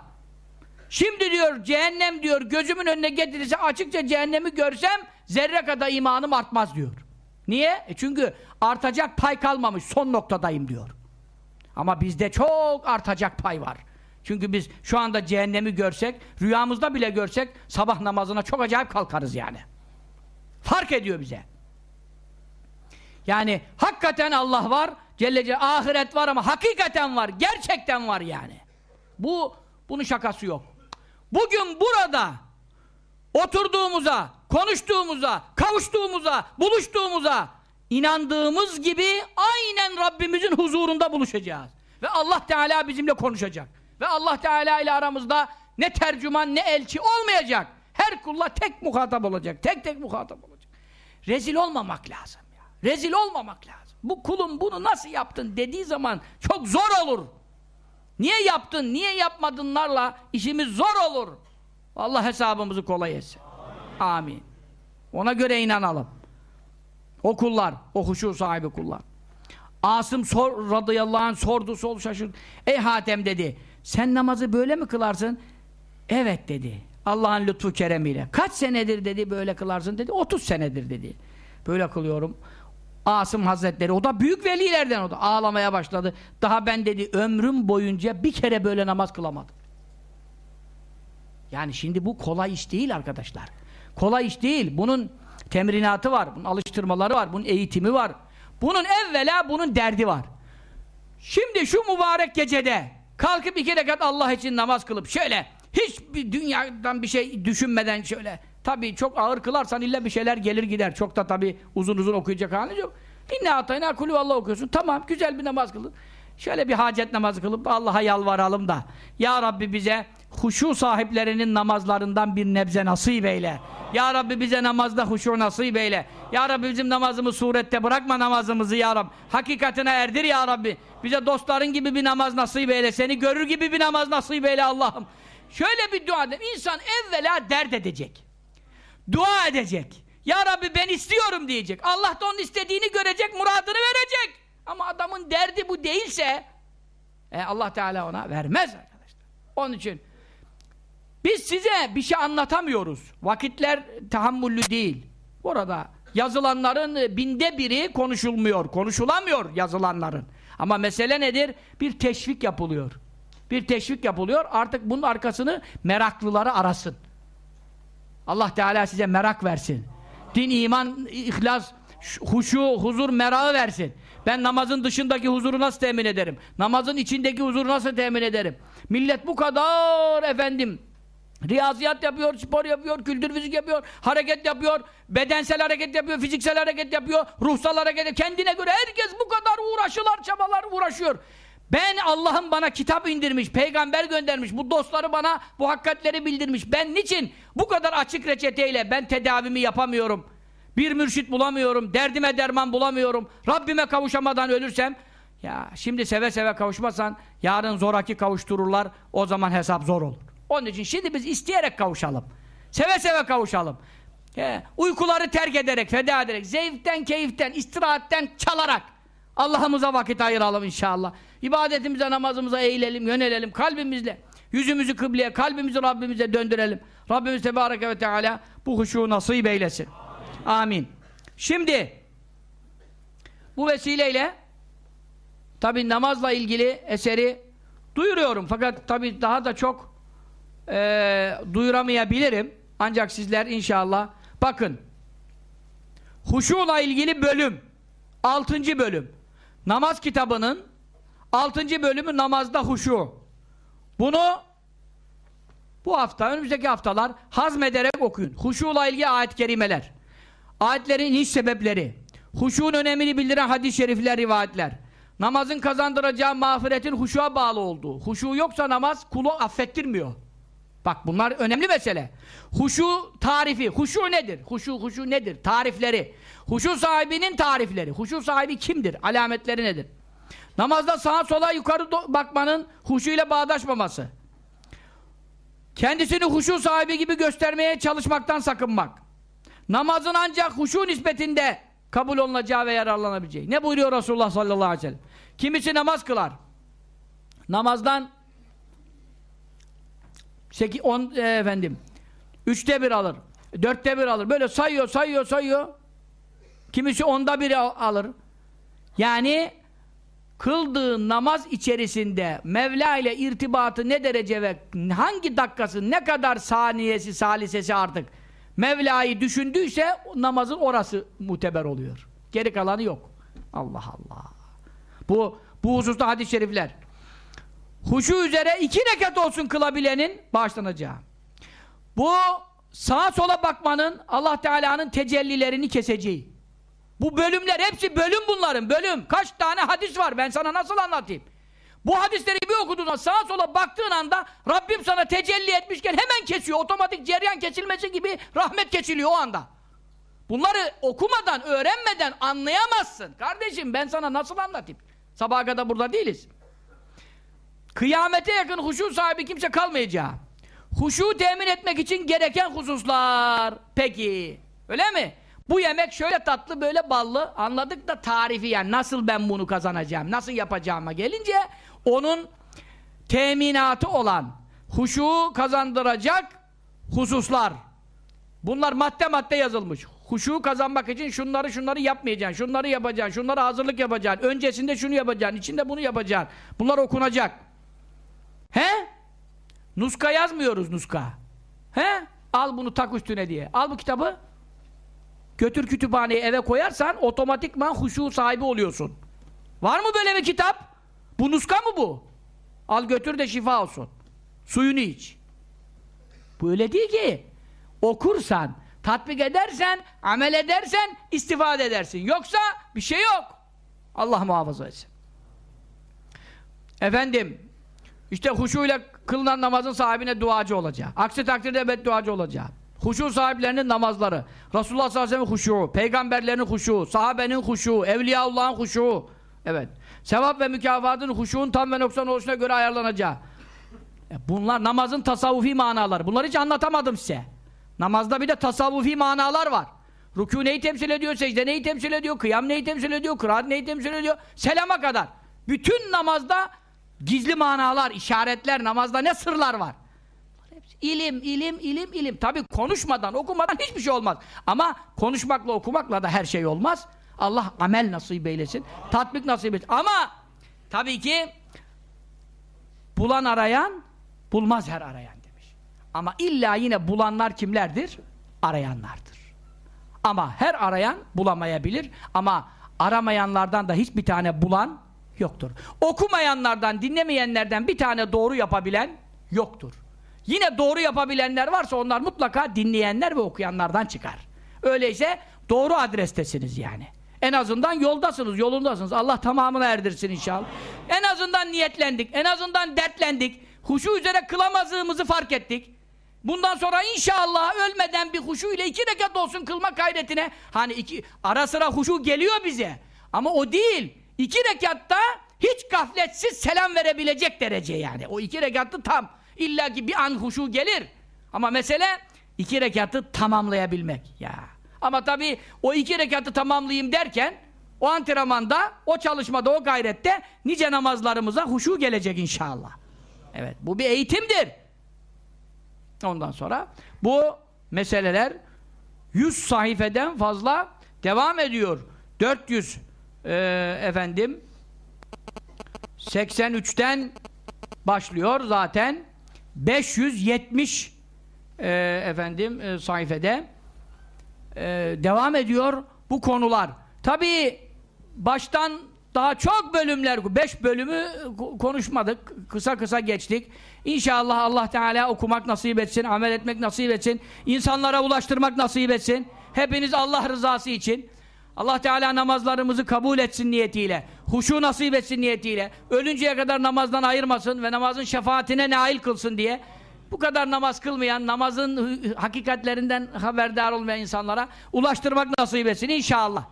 Şimdi diyor cehennem diyor gözümün önüne getirirse açıkça cehennemi görsem zerre kadar imanım artmaz diyor. Niye? E çünkü artacak pay kalmamış son noktadayım diyor. Ama bizde çok artacak pay var. Çünkü biz şu anda cehennemi görsek, rüyamızda bile görsek sabah namazına çok acayip kalkarız yani. Fark ediyor bize. Yani hakikaten Allah var, Celle Celle ahiret var ama hakikaten var, gerçekten var yani. Bu, bunun şakası yok. Bugün burada oturduğumuza, konuştuğumuza, kavuştuğumuza, buluştuğumuza inandığımız gibi aynen Rabbimizin huzurunda buluşacağız. Ve Allah Teala bizimle konuşacak. Ve Allah Teala ile aramızda ne tercüman ne elçi olmayacak. Her kulla tek muhatap olacak. Tek tek muhatap olacak. Rezil olmamak lazım ya. Rezil olmamak lazım. Bu kulum bunu nasıl yaptın dediği zaman çok zor olur. Niye yaptın, niye yapmadınlarla işimiz zor olur. Allah hesabımızı kolay etsin. Amin. Amin. Ona göre inanalım. O kullar, o huşu sahibi kullar. Asım sor, radıyallahu anh sordu, sol şaşırdı. Ey Hatem dedi, sen namazı böyle mi kılarsın? Evet dedi. Allah'ın lütfu keremiyle. Kaç senedir dedi böyle kılarsın dedi. 30 senedir dedi. Böyle kılıyorum. Asım Hazretleri o da büyük velilerden o da ağlamaya başladı. Daha ben dedi ömrüm boyunca bir kere böyle namaz kılamadım. Yani şimdi bu kolay iş değil arkadaşlar. Kolay iş değil. Bunun temrinatı var, bunun alıştırmaları var, bunun eğitimi var. Bunun evvela bunun derdi var. Şimdi şu mübarek gecede kalkıp iki rekat Allah için namaz kılıp şöyle hiçbir dünyadan bir şey düşünmeden şöyle tabii çok ağır kılarsan illa bir şeyler gelir gider. Çok da tabii uzun uzun okuyacak haliniz yok. İnne atayna kulü Allah okuyorsun. Tamam güzel bir namaz kılın. Şöyle bir hacet namazı kılıp Allah'a yalvaralım da Ya Rabbi bize huşu sahiplerinin namazlarından bir nebze nasip eyle. Ya Rabbi bize namazda huşu nasip eyle. Ya Rabbi bizim namazımı surette bırakma namazımızı Ya Rabbi. Hakikatine erdir Ya Rabbi. Bize dostların gibi bir namaz nasip eyle. Seni görür gibi bir namaz nasip eyle Allah'ım. Şöyle bir dua edin. İnsan evvela dert edecek. Dua edecek. Ya Rabbi ben istiyorum diyecek. Allah da onun istediğini görecek, muradını verecek. Ama adamın derdi bu değilse e, Allah Teala ona vermez arkadaşlar. Onun için biz size bir şey anlatamıyoruz. Vakitler tahammüllü değil. Burada yazılanların binde biri konuşulmuyor. Konuşulamıyor yazılanların. Ama mesele nedir? Bir teşvik yapılıyor. Bir teşvik yapılıyor. Artık bunun arkasını meraklıları arasın. Allah Teala size merak versin. Din, iman, ihlas, huşu, huzur, merağı versin. Ben namazın dışındaki huzuru nasıl temin ederim? Namazın içindeki huzuru nasıl temin ederim? Millet bu kadar efendim Riyaziyat yapıyor, spor yapıyor, kültür fizik yapıyor, hareket yapıyor, bedensel hareket yapıyor, fiziksel hareket yapıyor, ruhsal hareket yapıyor. Kendine göre herkes bu kadar uğraşılar, çabalar uğraşıyor. Ben Allah'ım bana kitap indirmiş, peygamber göndermiş, bu dostları bana bu hakikatleri bildirmiş. Ben niçin bu kadar açık reçeteyle ben tedavimi yapamıyorum? Bir mürşit bulamıyorum, derdime derman bulamıyorum, Rabbime kavuşamadan ölürsem ya şimdi seve seve kavuşmasan yarın zoraki kavuştururlar, o zaman hesap zor olur. Onun için şimdi biz isteyerek kavuşalım. Seve seve kavuşalım. He, uykuları terk ederek, feda ederek, zevkten, keyiften, istirahatten çalarak Allah'ımıza vakit ayıralım inşallah. İbadetimize, namazımıza eğilelim, yönelelim kalbimizle. Yüzümüzü kıbleye, kalbimizi Rabbimize döndürelim. Rabbimiz Tebareke ve Teala bu huşu nasip eylesin. Amin. Amin. Şimdi bu vesileyle tabi namazla ilgili eseri duyuruyorum. Fakat tabi daha da çok e, duyuramayabilirim. Ancak sizler inşallah bakın huşuyla ilgili bölüm 6. bölüm namaz kitabının 6. bölümü namazda huşu. Bunu bu hafta, önümüzdeki haftalar hazmederek okuyun. Huşuyla ilgili ayet-i kerimeler. Ayetlerin iş sebepleri. Huşuğun önemini bildiren hadis-i şerifler, rivayetler. Namazın kazandıracağı mağfiretin huşuğa bağlı olduğu. Huşu yoksa namaz kulu affettirmiyor. Bak bunlar önemli mesele. Huşu tarifi. Huşu nedir? Huşu huşu nedir? Tarifleri. Huşu sahibinin tarifleri. Huşu sahibi kimdir? Alametleri nedir? Namazda sağa sola yukarı bakmanın huşu ile bağdaşmaması. Kendisini huşu sahibi gibi göstermeye çalışmaktan sakınmak. Namazın ancak huşu nispetinde kabul olunacağı ve yararlanabileceği. Ne buyuruyor Resulullah sallallahu aleyhi ve sellem? Kimisi namaz kılar. Namazdan 8, 10 e, efendim üçte bir alır. Dörtte bir alır. Böyle sayıyor, sayıyor, sayıyor. Kimisi onda biri alır. Yani kıldığı namaz içerisinde Mevla ile irtibatı ne derece ve hangi dakikası, ne kadar saniyesi, salisesi artık Mevla'yı düşündüyse namazın orası muteber oluyor. Geri kalanı yok. Allah Allah. Bu bu hususta hadis-i şerifler. Huşu üzere iki rekat olsun kılabilenin bağışlanacağı. Bu sağa sola bakmanın Allah Teala'nın tecellilerini keseceği. Bu bölümler hepsi bölüm bunların bölüm. Kaç tane hadis var ben sana nasıl anlatayım? Bu hadisleri bir okuduğunda sağa sola baktığın anda Rabbim sana tecelli etmişken hemen kesiyor. Otomatik ceryan kesilmesi gibi rahmet kesiliyor o anda. Bunları okumadan, öğrenmeden anlayamazsın. Kardeşim ben sana nasıl anlatayım? Sabaha kadar burada değiliz. Kıyamete yakın huşu sahibi kimse kalmayacağı. Huşu temin etmek için gereken hususlar. Peki. Öyle mi? Bu yemek şöyle tatlı böyle ballı anladık da tarifi yani nasıl ben bunu kazanacağım nasıl yapacağıma gelince onun teminatı olan huşu kazandıracak hususlar. Bunlar madde madde yazılmış. Huşu kazanmak için şunları şunları yapmayacaksın, şunları yapacaksın, şunları hazırlık yapacaksın, öncesinde şunu yapacaksın, içinde bunu yapacaksın. Bunlar okunacak. He? Nuska yazmıyoruz nuska. He? Al bunu tak üstüne diye. Al bu kitabı. Götür kütüphaneye eve koyarsan otomatikman huşu sahibi oluyorsun. Var mı böyle bir kitap? Bu nuska mı bu? Al götür de şifa olsun. Suyunu iç. Bu öyle değil ki. Okursan, tatbik edersen, amel edersen istifade edersin. Yoksa bir şey yok. Allah muhafaza etsin. Efendim, işte huşuyla kılınan namazın sahibine duacı olacak. Aksi takdirde bedduacı olacak. Huşu sahiplerinin namazları, Resulullah sallallahu aleyhi ve sellem huşu, peygamberlerin huşu, sahabenin huşu, evliyaullah'ın huşu. Evet. Sevap ve mükafatın huşuğun tam ve noksan oluşuna göre ayarlanacağı. E bunlar namazın tasavvufi manaları. Bunları hiç anlatamadım size. Namazda bir de tasavvufi manalar var. Rükû neyi temsil ediyor, secde neyi temsil ediyor, kıyam neyi temsil ediyor, kıraat neyi temsil ediyor, selama kadar. Bütün namazda gizli manalar, işaretler, namazda ne sırlar var. İlim, ilim, ilim, ilim. Tabi konuşmadan, okumadan hiçbir şey olmaz. Ama konuşmakla, okumakla da her şey olmaz. Allah amel nasip eylesin, tatbik nasip etsin. Ama tabii ki bulan arayan, bulmaz her arayan demiş. Ama illa yine bulanlar kimlerdir? Arayanlardır. Ama her arayan bulamayabilir. Ama aramayanlardan da hiçbir tane bulan yoktur. Okumayanlardan, dinlemeyenlerden bir tane doğru yapabilen yoktur. Yine doğru yapabilenler varsa onlar mutlaka dinleyenler ve okuyanlardan çıkar. Öyleyse doğru adrestesiniz yani. En azından yoldasınız, yolundasınız. Allah tamamını erdirsin inşallah. En azından niyetlendik, en azından dertlendik. Huşu üzere kılamazlığımızı fark ettik. Bundan sonra inşallah ölmeden bir huşu ile iki rekat olsun kılma gayretine. Hani iki, ara sıra huşu geliyor bize. Ama o değil. İki rekatta hiç gafletsiz selam verebilecek derece yani. O iki rekatı tam. İlla ki bir an huşu gelir. Ama mesele iki rekatı tamamlayabilmek. Ya. Ama tabii o iki rekatı tamamlayayım derken o antrenmanda, o çalışmada, o gayrette nice namazlarımıza huşu gelecek inşallah. Evet, bu bir eğitimdir. Ondan sonra bu meseleler 100 sayfeden fazla devam ediyor. 400 e, efendim 83'ten başlıyor zaten 570 e, efendim e, sayfede e, devam ediyor bu konular. Tabi baştan daha çok bölümler, beş bölümü konuşmadık, kısa kısa geçtik. İnşallah Allah Teala okumak nasip etsin, amel etmek nasip etsin, insanlara ulaştırmak nasip etsin. Hepiniz Allah rızası için, Allah Teala namazlarımızı kabul etsin niyetiyle, huşu nasip etsin niyetiyle, ölünceye kadar namazdan ayırmasın ve namazın şefaatine nail kılsın diye bu kadar namaz kılmayan, namazın hakikatlerinden haberdar olmayan insanlara ulaştırmak nasip etsin inşallah.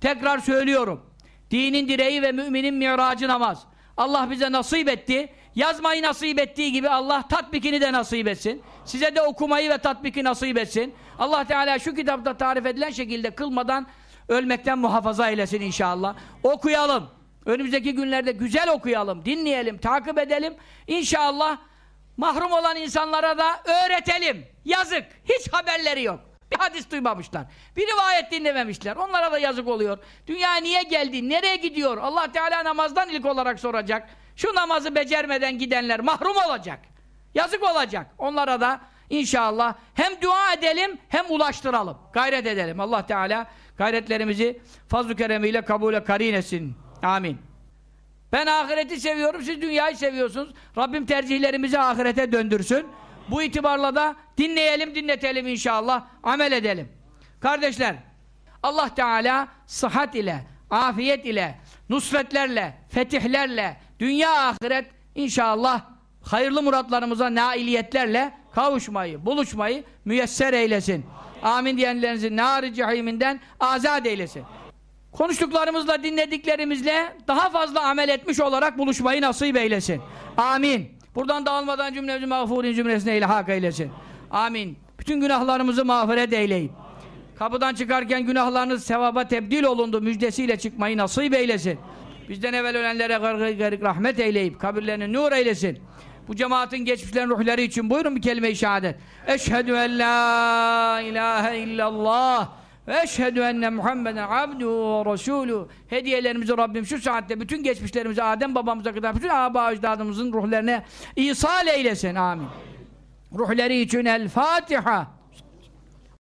Tekrar söylüyorum. Dinin direği ve müminin miracı namaz. Allah bize nasip etti. Yazmayı nasip ettiği gibi Allah tatbikini de nasip etsin. Size de okumayı ve tatbiki nasip etsin. Allah Teala şu kitapta tarif edilen şekilde kılmadan ölmekten muhafaza eylesin inşallah. Okuyalım. Önümüzdeki günlerde güzel okuyalım, dinleyelim, takip edelim. İnşallah mahrum olan insanlara da öğretelim. Yazık. Hiç haberleri yok. Bir hadis duymamışlar. Bir rivayet dinlememişler. Onlara da yazık oluyor. Dünya niye geldi? Nereye gidiyor? Allah Teala namazdan ilk olarak soracak. Şu namazı becermeden gidenler mahrum olacak. Yazık olacak. Onlara da inşallah hem dua edelim hem ulaştıralım. Gayret edelim. Allah Teala gayretlerimizi fazl-ı keremiyle kabule karin etsin. Amin. Ben ahireti seviyorum, siz dünyayı seviyorsunuz. Rabbim tercihlerimizi ahirete döndürsün. Bu itibarla da dinleyelim, dinletelim inşallah, amel edelim. Kardeşler, Allah Teala sıhhat ile, afiyet ile, nusretlerle, fetihlerle, dünya ahiret inşallah hayırlı muratlarımıza nailiyetlerle kavuşmayı, buluşmayı müyesser eylesin. Amin diyenlerinizin nar-ı cehiminden azat eylesin. Konuştuklarımızla, dinlediklerimizle daha fazla amel etmiş olarak buluşmayı nasip eylesin. Amin. Buradan dağılmadan cümlemizi mağfurin cümlesine ilhak eylesin. Amin. Bütün günahlarımızı mağfiret eyleyin. Kapıdan çıkarken günahlarınız sevaba tebdil olundu müjdesiyle çıkmayı nasip eylesin. Bizden evvel ölenlere gargı garık rahmet eyleyip kabirlerini nur eylesin. Bu cemaatin geçmişlerin ruhları için buyurun bir kelime-i şehadet. Eşhedü en la ilahe illallah ve eşhedü enne Muhammeden abduhu ve resulü. Hediyelerimizi Rabbim şu saatte bütün geçmişlerimizi Adem babamıza kadar bütün aba ajdadımızın ruhlarına ihsal eylesin. Amin. Ruhları için El Fatiha.